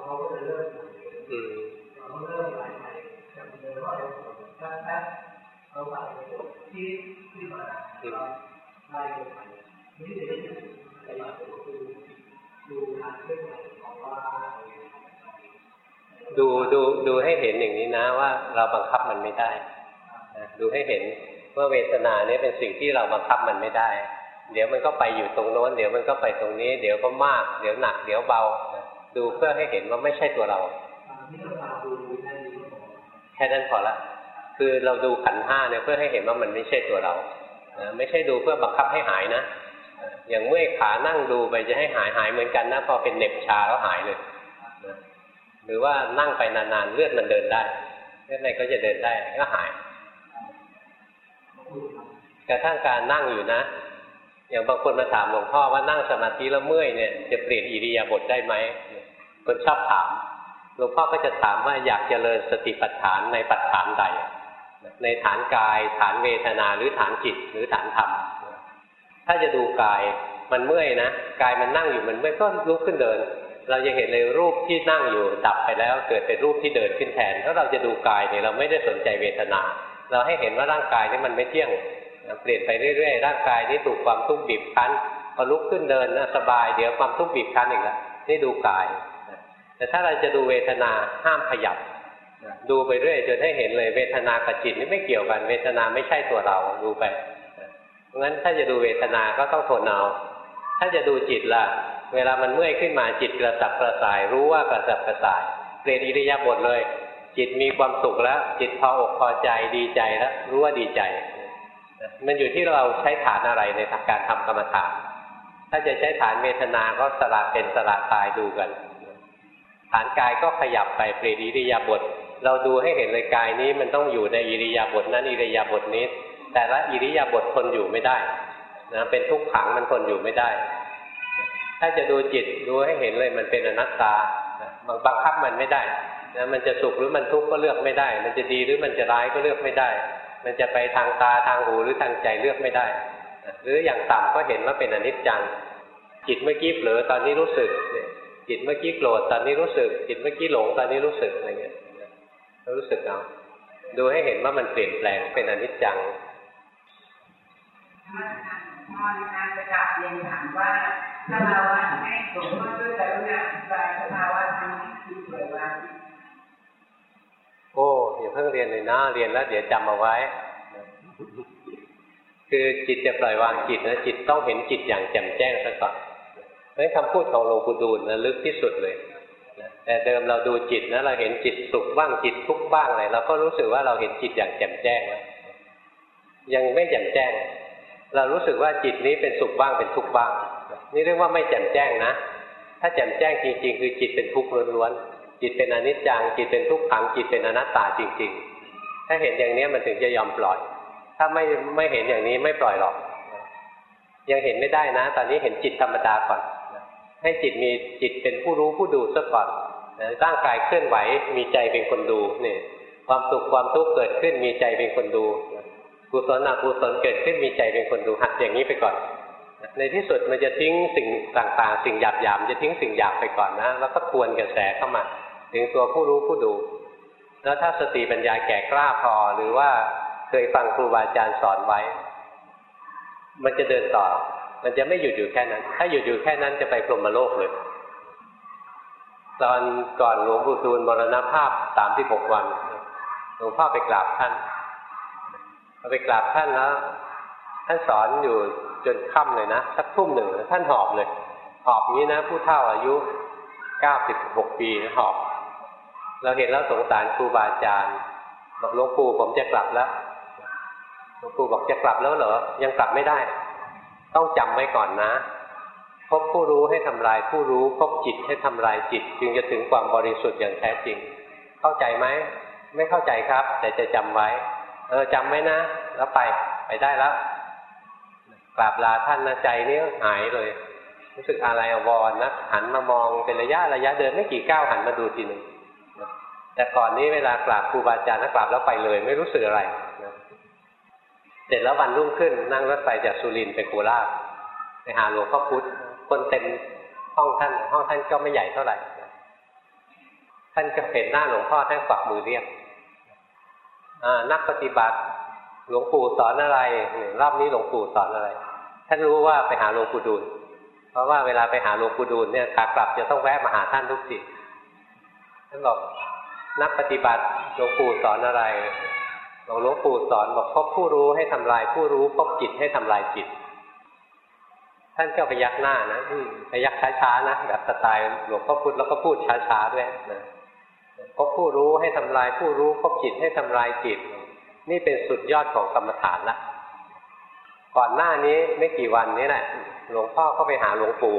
เขาก็จะเริ่มอืมเขาเริ่มไหลไปจากเดิมว่าแป๊บ เราไหลไปที่ที่มาไล่ไปที่เด็กไปมาคือดูดูดูให้เห็นอย่างนี้นะว่าเราบังคับมันไม่ได้ดูให้เห็นว่าเวทนาเนี่ยเป็นสิ่งที่เราบังคับมันไม่ได้ เดี๋ยวมันก็ไปอยู่ตรงโน้น เดี๋ยวมันก็ไปตรงนี้ เดี๋ยวก็มาก เดี๋ยวหนัก เดี๋ยวเบา ดูเพื่อให้เห็นว่าไม่ใช่ตัวเรา แค่นั้นพอละ คือเราดูขันห้าเนี่ยเพื่อให้เห็นว่ามันไม่ใช่ตัวเราไม่ใช่ดูเพื่อบังคับให้หายนะอย่างเมื่อยขานั่งดูไปจะให้หายหายเหมือนกันนะพอเป็นเน็บชาแล้วหายเลยหรือว่านั่งไปนานๆเลือดมันเดินได้เลือดในก็จะเดินได้ก็หาย กระทั่งการนั่งอยู่นะ อย่างบางคนมาถามหลวงพ่อว่านั่งสมาธิแล้วเมื่อยเนี่ยจะเปลี่ยนอิริยาบถได้ไหมคนชอบถามหลวงพ่อก็จะถามว่าอยากเจริญสติปัฏฐานในปัฏฐานใด ในฐานกาย ฐานเวทนาหรือฐานจิตหรือฐานธรรม ถ้าจะดูกายมันเมื่อยนะกายมันนั่งอยู่มันเมื่อยก็ลุกขึ้นเดิน เราจะเห็นเลยรูปที่นั่งอยู่ดับไปแล้วเกิดเป็นรูปที่เดินขึ้นแทนถ้าเราจะดูกายเนี่ยเราไม่ได้สนใจเวทนา เราให้เห็นว่าร่างกายนี่มันไม่เที่ยงเปลี่ยนไปเรื่อยๆร่างกายนี้ถูกความทุกข์บีบคั้นพอลุกขึ้นเดินนะสบายเดี๋ยวความทุกข์บีบคั้นอีกแล้วนี่ดูกาย แต่ถ้าเราจะดูเวทนาห้ามขยับ ดูไปเรื่อยจนให้เห็นเลย เวทนากับจิตนี่ไม่เกี่ยวกัน เวทนาไม่ใช่ตัวเราดูไปเพราะงั้นถ้าจะดูเวทนาก็ต้องทนเอาถ้าจะดูจิตล่ะ เวลามันเมื่อยขึ้นมาจิตกระสับกระส่าย รู้ว่ากระสับกระส่ายเปลี่ยนอิริยาบถเลย จิตมีความสุขแล้ว จิตพออกพอใจดีใจแล้วรู้ว่าดีใจมันอยู่ที่เราใช้ฐานอะไรในการทำกรรมฐาน ถ้าจะใช้ฐานเวทนาก็สละเป็นสละตายดูกัน ฐานกายก็ขยับไปเปลี่ยนอิริยาบถ เราดูให้เห็นเลยกายนี้มันต้องอยู่ในอิริยาบถนั้นอิริยาบถนี้ แต่ละอิริยาบถทนอยู่ไม่ได้นะเป็นทุกขังมันทนอยู่ไม่ได้ ถ้าจะดูจิตดูให้เห็นเลยมันเป็นอนัตตาบังบังคับมันไม่ได้นะมันจะสุขหรือมันทุกข์ก็เลือกไม่ได้ มันจะดีหรือมันจะร้ายก็เลือกไม่ได้ มันจะไปทางตาทางหูหรือทางใจเลือกไม่ได้ หรืออย่างต่ำก็เห็นว่าเป็นอนิจจัง จิตเมื่อกี้เผลอตอนนี้รู้สึกจิตเมื่อกี้โกรธตอนนี้รู้สึก จิตเมื่อกี้หลงตอนนี้รู้สึกอะไรเงี้ย รู้สึกเอาดูให้เห็นว่ามันเปลี่ยนแปลงเป็นอนิจจังพ่อนะคะจะกลับเรียนถามว่าถ้าเราให้หลวงพ่อช่วยกรุณาอธิบายสภาวะธรรมที่คือเกิดมาโอ้อย่าเพิ่งเรียนเลยนะเรียนแล้วเดี๋ยวจำเอาไว้ คือจิตจะปล่อยวางจิตนะจิตต้องเห็นจิตอย่างแจ่มแจ้งซะก่อนเพราะคำพูดของหลวงปู่ดูลนะลึกที่สุดเลย แต่เดิมเราดูจิตนะเราเห็นจิตสุขบ้างจิตทุกข์บ้างอะไรเราก็รู้สึกว่าเราเห็นจิตอย่างแจ่มแจ้งแล้วยังไม่แจ่มแจ้ง เรารู้สึกว่าจิตนี้เป็นสุขบ้างเป็นทุกข์บ้าง นี่เรียกว่าไม่แจ่มแจ้งนะ ถ้าแจ่มแจ้งจริง ๆ คือจิตเป็นทุกข์ล้วนๆจิตเป็นอนิจจังจิตเป็นทุกขังจิตเป็นอนัตตาจริง ๆ ถ้าเห็นอย่างนี้มันถึงจะยอมปล่อย ถ้าไม่ไม่เห็นอย่างนี้ไม่ปล่อยหรอก ยังเห็นไม่ได้นะ ตอนนี้เห็นจิตธรรมดาก่อน ให้จิตมีจิตเป็นผู้รู้ผู้ดูซะก่อนร่างกายเคลื่อนไหวมีใจเป็นคนดูนี่ความสุขความทุกข์เกิดขึ้นมีใจเป็นคนดูกุศลอกุศลเกิดขึ้นมีใจเป็นคนดูหัดอย่างนี้ไปก่อน ในที่สุดมันจะทิ้งสิ่งต่างๆ สิ่งหยาบๆจะทิ้งสิ่งหยาบไปก่อนนะแล้วก็ทวนกระแสเข้ามา ถึงตัวผู้รู้ผู้ดู แล้วถ้าสติปัญญาแก่กล้าพอหรือว่าเคยฟังครูบาอาจารย์สอนไว้ มันจะเดินต่อ มันจะไม่หยุดอยู่แค่นั้น ถ้าหยุดอยู่แค่นั้นจะไปพรหมโลกเลย ตอนก่อนหลวงปู่ดูลมรณภาพสามที่หกวัน หลวงพ่อไปกราบท่านพอไปกราบท่านแล้ว ท่านสอนอยู่จนค่ำเลยนะสักทุ่มหนึ่งท่านหอบเลย หอบนี้นะ ผู้เฒ่าอายุเก้าสิบหกปีหอบ เราเห็นแล้วสงสารครูบาอาจารย์บอกหลวงปู่ผมจะกลับแล้วหลวงปู่บอกจะกลับแล้วเหรอ ยังกลับไม่ได้ ต้องจำไว้ก่อนนะพบผู้รู้ให้ทำลายผู้รู้พบจิตให้ทำลายจิต จึงจะถึงความบริสุทธิ์อย่างแท้จริง เข้าใจไหมไม่เข้าใจครับ แต่จะจำไว้ เออจำไว้นะ แล้วไปไปได้แล้วกราบลาท่านนะใจนี่หายเลย รู้สึกอะไรอวรนะหันมามองเป็นระยะระยะเดินไม่กี่ก้าวหันมาดูทีหนึ่งแต่ก่อนนี้เวลากราบครูบาอาจารย์กราบแล้วไปเลย ไม่รู้สึกอะไร เสร็จแล้ววันรุ่งขึ้น นั่งรถไฟจากสุรินทร์ไปโคราชไปหาหลวงพ่อพุธคนเต็มห้องท่านห้องท่านก็ไม่ใหญ่เท่าไหร่ท่านก็เห็นหน้าหลวงพ่อท่านกวักมือเรียกนักปฏิบัติ หลวงปู่สอนอะไรรอบนี้หลวงปู่สอนอะไร ท่านรู้ว่าไปหาหลวงปู่ดูลเพราะว่าเวลาไปหาหลวงปู่ดูลเนี่ยขากลับจะต้องแวะมาหาท่านทุกทีท่านบอกนักปฏิบัติหลวงปู่สอนอะไร หลวงปู่สอนบอกพบผู้รู้ให้ทำลายผู้รู้พบจิตให้ทำลายจิต ท่านก็ไปยักหน้านะไปยักช้าๆนะแบบสไตล์หลวงพ่อพุธแล้วก็พูดช้าๆด้วยนะพบผู้รู้ให้ทำลายผู้รู้พบจิตให้ทำลายจิต นี่เป็นสุดยอดของกรรมฐานละก่อนหน้านี้ไม่กี่วันนี้แหละหลวงพ่อก็ไปหาหลวงปู่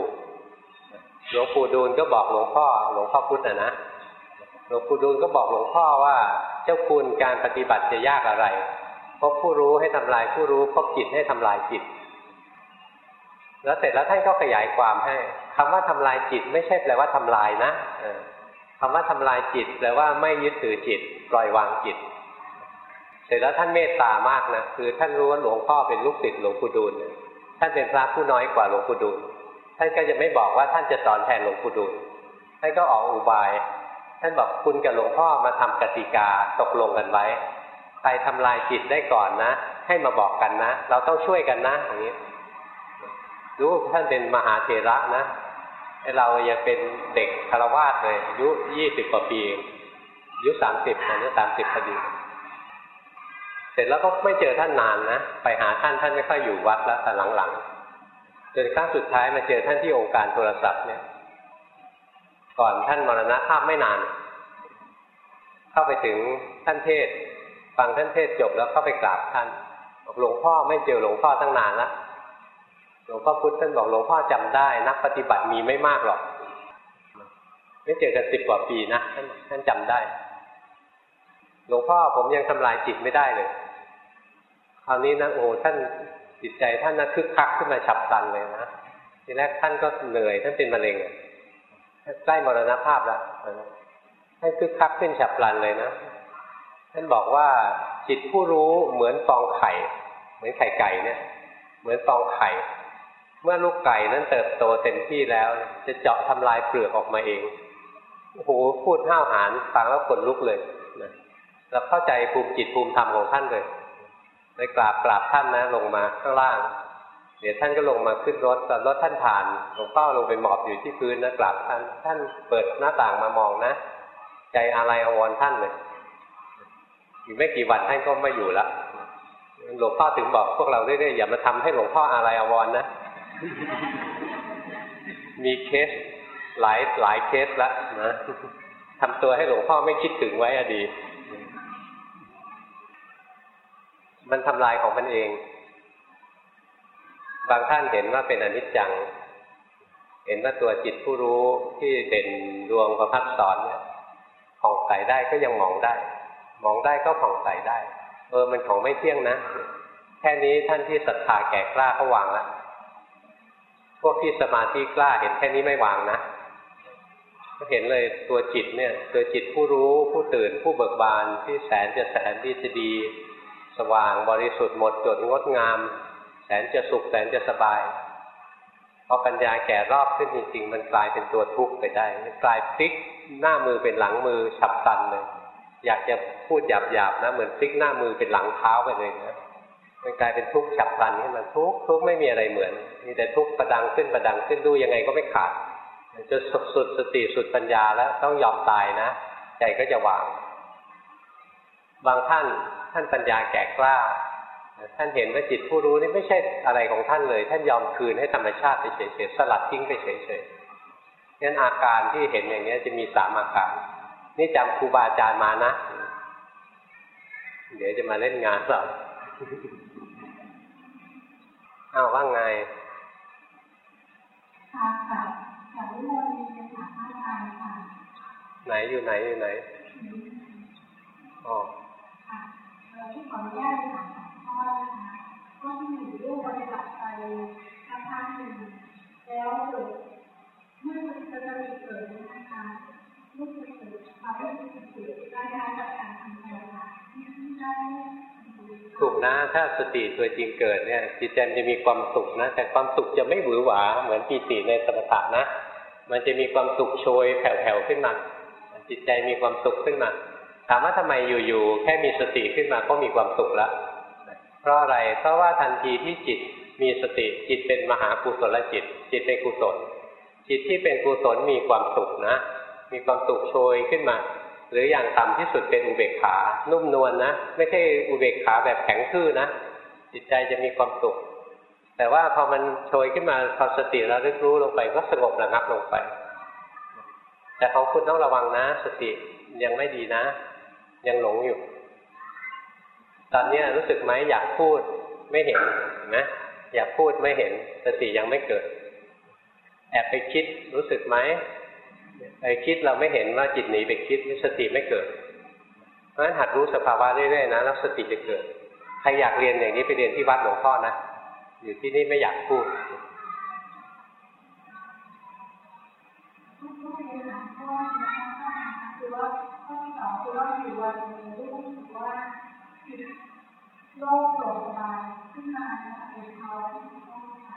หลวงปู่ดูลก็บอกหลวงพ่อ หลวงพ่อพุธนะนะหลวงปู่ดูลก็บอกหลวงพ่อว่า เจ้าคุณการปฏิบัติจะยากอะไรพบผู้รู้ให้ทำลายผู้รู้พบจิตให้ทำลายจิต แล้วเสร็จแล้วท่านก็ขยายความให้คำว่าทำลายจิต ไม่ใช่แปลว่าทำลายนะคำว่าทำลายจิต แปลว่าไม่ยึดถือจิต ปล่อยวางจิต เสร็จแล้วท่านเมตตามากนะคือท่านรู้ว่าหลวงพ่อเป็นลูกศิษย์หลวงปู่ดูลท่านเป็นพระผู้น้อยกว่าหลวงปู่ดูลท่านก็จะไม่บอกว่าท่านจะสอนแทนหลวงปู่ดูลท่านก็ออกอุบาย ท่านบอกคุณกับหลวงพ่อมาทำกติกาตกลงกันไว้ใครทำลายจิตได้ก่อนนะ ให้มาบอกกันนะ เราต้องช่วยกันนะอย่างนี้รู้ท่านเป็นมหาเถระนะเรายังเป็นเด็กคารวาสเลยอายุยี่สิบกว่าปีอายุสามสิบตอนนี้สามสิบพอดีเสร็จแล้วก็ไม่เจอท่านนานนะ ไปหาท่านท่านไม่ค่อยอยู่วัดแล้วแต่หลังๆจนครั้งสุดท้ายมาเจอท่านที่องค์การโทรศัพท์เนี่ย ก่อนท่านมรณภาพไม่นาน เข้าไปถึงท่านเทศ ฟังท่านเทศจบแล้วเข้าไปกราบท่านบอกหลวงพ่อไม่เจอหลวงพ่อตั้งนานละหลวงพ่อพุธท่านบอกหลวงพ่อจำได้ นักปฏิบัติมีไม่มากหรอก ไม่เจอกันสิบกว่าปีนะท่านท่านจำได้ หลวงพ่อผมยังทำลายจิตไม่ได้เลยคราวนี้นะโอ้ท่านจิตใจท่านนะคึกคักขึ้นมาฉับพลันเลยนะทีแรกท่านก็เหนื่อยท่านเป็นมะเร็ง ใกล้มรณภาพแล้วท่านคึกคักขึ้นฉับพลันเลยนะท่านบอกว่าจิตผู้รู้เหมือนฟองไข่ เหมือนไข่ไก่เนี่ย เหมือนฟองไข่ เมื่อลูกไก่นั้นเติบโตเต็มที่แล้ว จะเจาะทำลายเปลือกออกมาเองโอ้โหพูดห้าวหาญฟังแล้วขนลุกเลยนะเราเข้าใจภูมิจิตภูมิธรรมของท่านเลยไปกราบกราบท่านนะ ลงมาข้างล่าง เดี๋ยวท่านก็ลงมาขึ้นรถตอนรถท่านผ่านหลวงพ่อลงไปหมอบอยู่ที่พื้นนะกราบท่านท่านเปิดหน้าต่างมามองนะ ใจอะไรอววรท่านเลยอีกไม่กี่วันท่านก็ไม่อยู่ละหลวงพ่อถึงบอกพวกเราเรื่อยๆอย่ามาทำให้หลวงพ่ออะไรอววรนะ มีเคสหลายหลายเคสละนะทำตัวให้หลวงพ่อไม่คิดถึงไว้อดี มันทำลายของมันเอง บางท่านเห็นว่าเป็นอนิจจัง เห็นว่าตัวจิตผู้รู้ที่เด่นดวงประพัดสอนเนี่ยผ่องใสได้ก็ยังมองได้ มองได้ก็ผ่องใสได้ เออมันของไม่เที่ยงนะ แค่นี้ท่านที่ศรัทธาแก่กล้าเขาวางแล้วพวกที่สมาธิกล้าเห็นแค่นี้ไม่วางนะก็เห็นเลยตัวจิตเนี่ย ตัวจิตผู้รู้ผู้ตื่นผู้เบิกบานที่แสนจะแสนที่จะดี สว่างบริสุทธิ์หมดจดงดงาม แสนจะสุขแสนจะสบายพอปัญญาแก่รอบขึ้นจริงๆ มันกลายเป็นตัวทุกข์ไปได้ มันกลายพลิกหน้ามือเป็นหลังมือฉับพลันเลย อยากจะพูดหยาบๆนะเหมือนพลิกหน้ามือเป็นหลังเท้าไปเลยนะมันกลายเป็นทุกข์ฉับพลันขึ้นมาทุกข์ทุกข์ไม่มีอะไรเหมือน มีแต่ทุกข์ประดังขึ้นประดังขึ้นดูยังไงก็ไม่ขาดจะสุดสุดสติสุดปัญญาแล้วต้องยอมตายนะ ใจก็จะวาง บางท่านท่านปัญญาแก่กล้า ท่านเห็นว่าจิตผู้รู้นี่ไม่ใช่อะไรของท่านเลย ท่านยอมคืนให้ธรรมชาติไปเฉยๆสลัดทิ้งไปเฉยๆงั้นอาการที่เห็นอย่างนี้จะมีสามอาการ นี่จำครูบาอาจารย์มานะ เดี๋ยวจะมาเล่นงานเราอ้าวว่าไงค่ะค่ะอยากรู้ว่ามีเป็นถามอาจารย์ค่ะ ไหนอยู่ไหนอยู่ไหนอ๋อค่ะเอ่อที่ขออนุญาตถาม ข้อนะคะก็ที่อยู่รูปปฏิบัติไปสักพักหนึ่งแล้วเกิดเมื่อมันจะมีเกิดนะคะเมื่อมันเกิดความรู้สึกเกิดได้ได้จากการทำงานค่ะที่ได้ถูกนะถ้าสติตัวจริงเกิดเนี่ยจิตใจจะมีความสุขนะ แต่ความสุขจะไม่หวือหวา เหมือนปีติในสมถะนะ มันจะมีความสุขโชยแผ่วๆขึ้นมาจิตใจมีความสุขขึ้นมาถามว่าทำไมอยู่ๆแค่มีสติขึ้นมาก็มีความสุขแล้ว เพราะอะไร เพราะว่าทันทีที่จิตมีสติจิตเป็นมหากุศลจิต จิตเป็นกุศล จิตที่เป็นกุศลมีความสุขนะ มีความสุขโชยขึ้นมา หรืออย่างต่ำที่สุดเป็นอุเบกขา นุ่มนวลนะไม่ใช่อุเบกขาแบบแข็งทื่อนะ จิตใจจะมีความสุข แต่ว่าพอมันโชยขึ้นมาพอสติระลึกรู้ลงไปก็สงบระงับลงไป แต่ของคุณต้องระวังนะ สติยังไม่ดีนะ ยังหลงอยู่ ตอนนี้รู้สึกไหมอยากพูดไม่เห็นนะอยากพูดไม่เห็นสติยังไม่เกิด แอบไปคิดรู้สึกไหมไปคิดเราไม่เห็นว่าจิตหนีไปคิดสติไม่เกิด เพราะฉะนั้นหัดรู้สภาวะเรื่อยๆนะแล้วสติจะเกิด ใครอยากเรียนอย่างนี้ไปเรียนที่วัดหลวงพ่อนะอยู่ที่นี่ไม่อยากพูดคือว่าข้อที่สองคือว่าอยู่วันนึ่งรู้สึกว่า โล่งโปร่งบายขึ้นมาเป็นภาวะที่โล่งใจ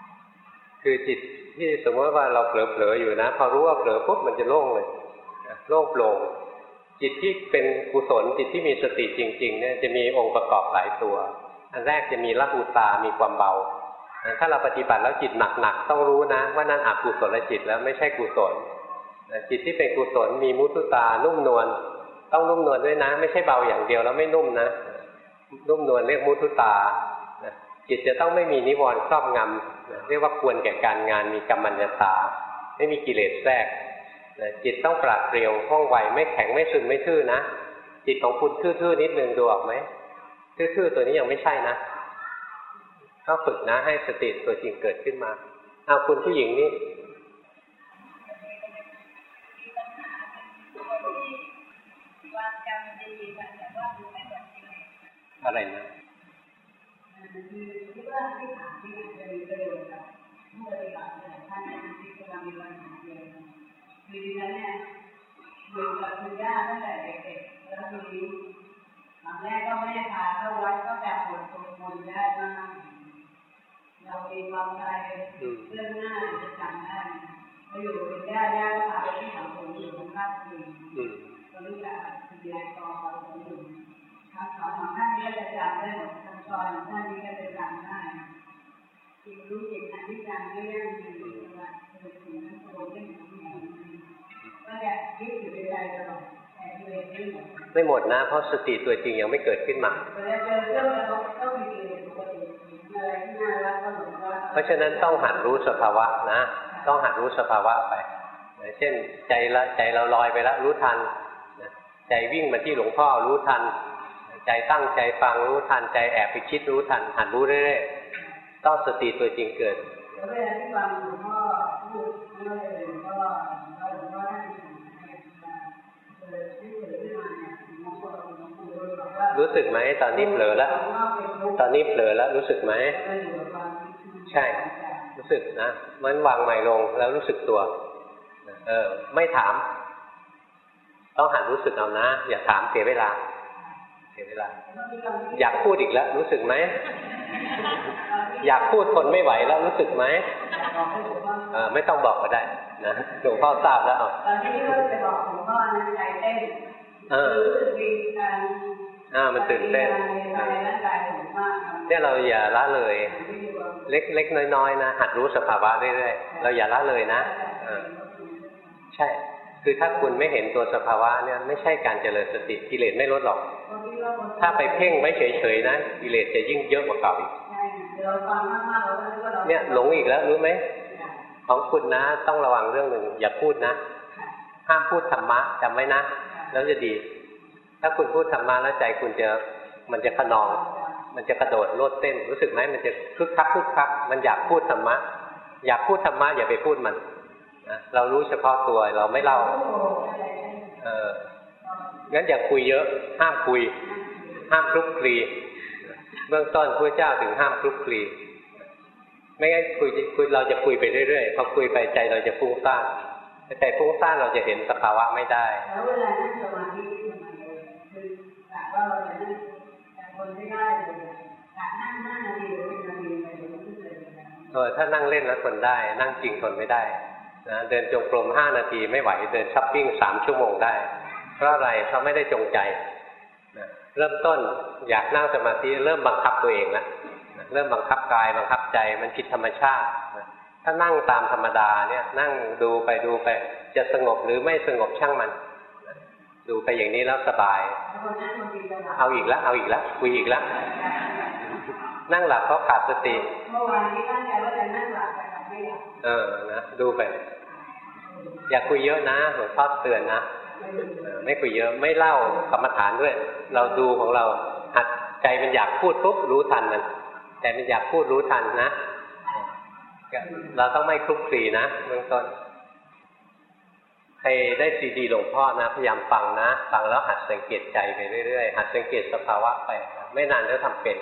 คือจิตที่สมมติว่าเราเผลอๆอยู่นะ พอรู้ว่าเผลอปุ๊บมันจะโล่งเลยโล่งโปร่งจิตที่เป็นกุศลจิตที่มีสติจริง ๆ เนี่ยจะมีองค์ประกอบหลายตัว อันแรกจะมีละหูตามีความเบา ถ้าเราปฏิบัติแล้วจิตหนักๆต้องรู้นะ ว่านั่นอกุศลจิตแล้วไม่ใช่กุศลจิตที่เป็นกุศลมีมุทุตานุ่มนวลต้องนุ่มนวลด้วยนะ ไม่ใช่เบาอย่างเดียวแล้วไม่นุ่มนะ นุ่มนวลเรียกมุทุตาจิตจะต้องไม่มีนิวรณ์ครอบงำเรียกว่าควรแก่การงานมีกรรมัญญาตา ไม่มีกิเลสแทรกจิตต้องปราดเปรียวว่องไวไม่แข็งไม่ซึมไม่ทื่อนะ จิตของคุณทื่อๆนิดนึงดูออกไหมทื่อๆตัวนี้ยังไม่ใช่นะก็ฝึกนะให้สติตัวจริงเกิดขึ้นมาเอาคุณผู้หญิงนี่ ลังมีปัญหาเดียวคือดิฉันเนี่ยอยู่กับคุณย่าตั้งแต่เด็กๆแล้วทีนี้ตอนแรกก็ไม่ได้พาเข้าวัดก็แต่ปวดตรงมนได้มากเรามีความใจเรื่องหน้าจะจำได้พออยู่กับย่าย่าก็พาไปที่เขาผมอยู่ตรงลาดบุรีอืมก็รู้จักคุณยายกอเราอยู่ คำสอนของท่านนี้ก็จะจำได้หมดคำสอนของท่านนี้ก็จะจำได้จิตรู้จิตอนิจจังไม่ยั่งยืนว่าเป็นสิ่งนั้นโตไม่หมดไหมก็จะคิดอยู่ในใจตลอดแต่ตัวเองไม่หมดไม่หมดนะ เพราะสติตัวจริงยังไม่เกิดขึ้นมาเพราะฉะนั้นต้องหัดรู้สภาวะนะ ต้องหัดรู้สภาวะไปเช่นใจละใจเราลอยไปแล้วรู้ทัน ใจวิ่งมาที่หลวงพ่อรู้ทัน ใจตั้งใจฟังรู้ทันใจแอบไปคิดรู้ทันหัดรู้เรื่อยๆต้องสติตัวจริงเกิดเวลาที่ฟังหลวงพ่อพูดไม่ว่าจะเป็นหลวงพ่อหลวงพ่อท่านเออที่เกิดขึ้นมาเนี่ยหลวงพ่อหลวงปู่บอกว่ารู้สึกไหมตอนนี้เผลอแล้ว ตอนนี้เผลอแล้วรู้สึกไหมใช่ รู้สึกนะมันวางใหม่ลงแล้วรู้สึกตัว เออ ไม่ถาม ต้องหัดรู้สึกเอานะ อย่าถามเสียเวลา เสียเวลา อยากพูดอีกแล้ว รู้สึกไหม อยากพูดทนไม่ไหวแล้วรู้สึกไหมเออไม่ต้องบอกก็ได้นะหลวงพ่อทราบแล้วเอาตอนที่ว่าจะบอกหลวงพ่อนะใจเต้นเออรู้สึกมีการอ่ามันตื่นเต้นในร่างกายผมมากเนี่ยเราอย่าละเลย เล็กเล็กน้อยๆนะหัดรู้สภาวะเรื่อยๆเราอย่าละเลยนะเออใช่ คือถ้าคุณไม่เห็นตัวสภาวะเนี่ยไม่ใช่การเจริญสติกิเลสไม่ลดหรอก ถ้าไปเพ่งไว้เฉยๆนะกิเลสจะยิ่งเยอะกว่าเก่าอีกเดี๋ยวฟังมากๆเราก็รู้ว่าเราเนี่ยหลงอีกแล้วรู้ไหมของคุณนะต้องระวังเรื่องหนึ่งอย่าพูดนะ ห้ามพูดธรรมะจำไว้นะ แล้วจะดี ถ้าคุณพูดธรรมะแล้วใจคุณจะมันจะขนอง มันจะกระโดดโลดเต้น รู้สึกไหมมันจะคึกคักคึกคักมันอยากพูดธรรมะ อยากพูดธรรมะอย่าไปพูดมัน นะเรารู้เฉพาะตัวเราไม่เล่า เอองั้นอย่าคุยเยอะ ห้ามคุย ห้ามคลุกคลี เบื้องต้นพระเจ้าถึงห้ามคลุกคลี ไม่งั้นคุยคุยเราจะคุยไปเรื่อยๆพอคุยไปใจเราจะฟุ้งซ่านใจฟุ้งซ่านเราจะเห็นสภาวะไม่ได้แล้วเวลานั่งสมาธิที่มันเลยคือกะว่าเราจะนั่งแต่คนไม่ได้เลยกะนั่งห้านาทีหรือเป็นนาทีไปเลยไม่เลยนะเออถ้านั่งเล่นแล้วทนได้ นั่งจริงทนไม่ได้ นะเดินจงกรมห้านาทีไม่ไหว เดินช้อปปิ้งสามชั่วโมงได้ เพราะอะไรเพราะไม่ได้จงใจนะเริ่มต้นอยากนั่งสมาธิเริ่มบังคับตัวเองแล้วนะเริ่มบังคับกายบังคับใจมันผิดธรรมชาตินะถ้านั่งตามธรรมดาเนี่ยนั่งดูไปดูไป จะสงบหรือไม่สงบช่างมันนะดูไปอย่างนี้แล้วสบายแล้วคนนั่งคนดีจะหลับเอาอีกแล้วเอาอีกแล้วคุยอีกแล้วนั่งหลับเพราะขาดสติเมื่อวานนี้ตั้งใจว่าจะนั่งหลับ เออนะดูไป อย่าคุยเยอะนะหลวงพ่อเตือนนะไม่คุยเยอะไม่เล่ากรรมฐานด้วย เราดูของเราหัดใจมันอยากพูดปุ๊บรู้ทันมันใจมันอยากพูดรู้ทันนะเราต้องไม่คลุกคลีนะเบื้องต้นใครได้ซีดีหลวงพ่อนะพยายามฟังนะ ฟังแล้วหัดสังเกตใจไปเรื่อยๆหัดสังเกตสภาวะไป ไม่นานก็ทำเป็น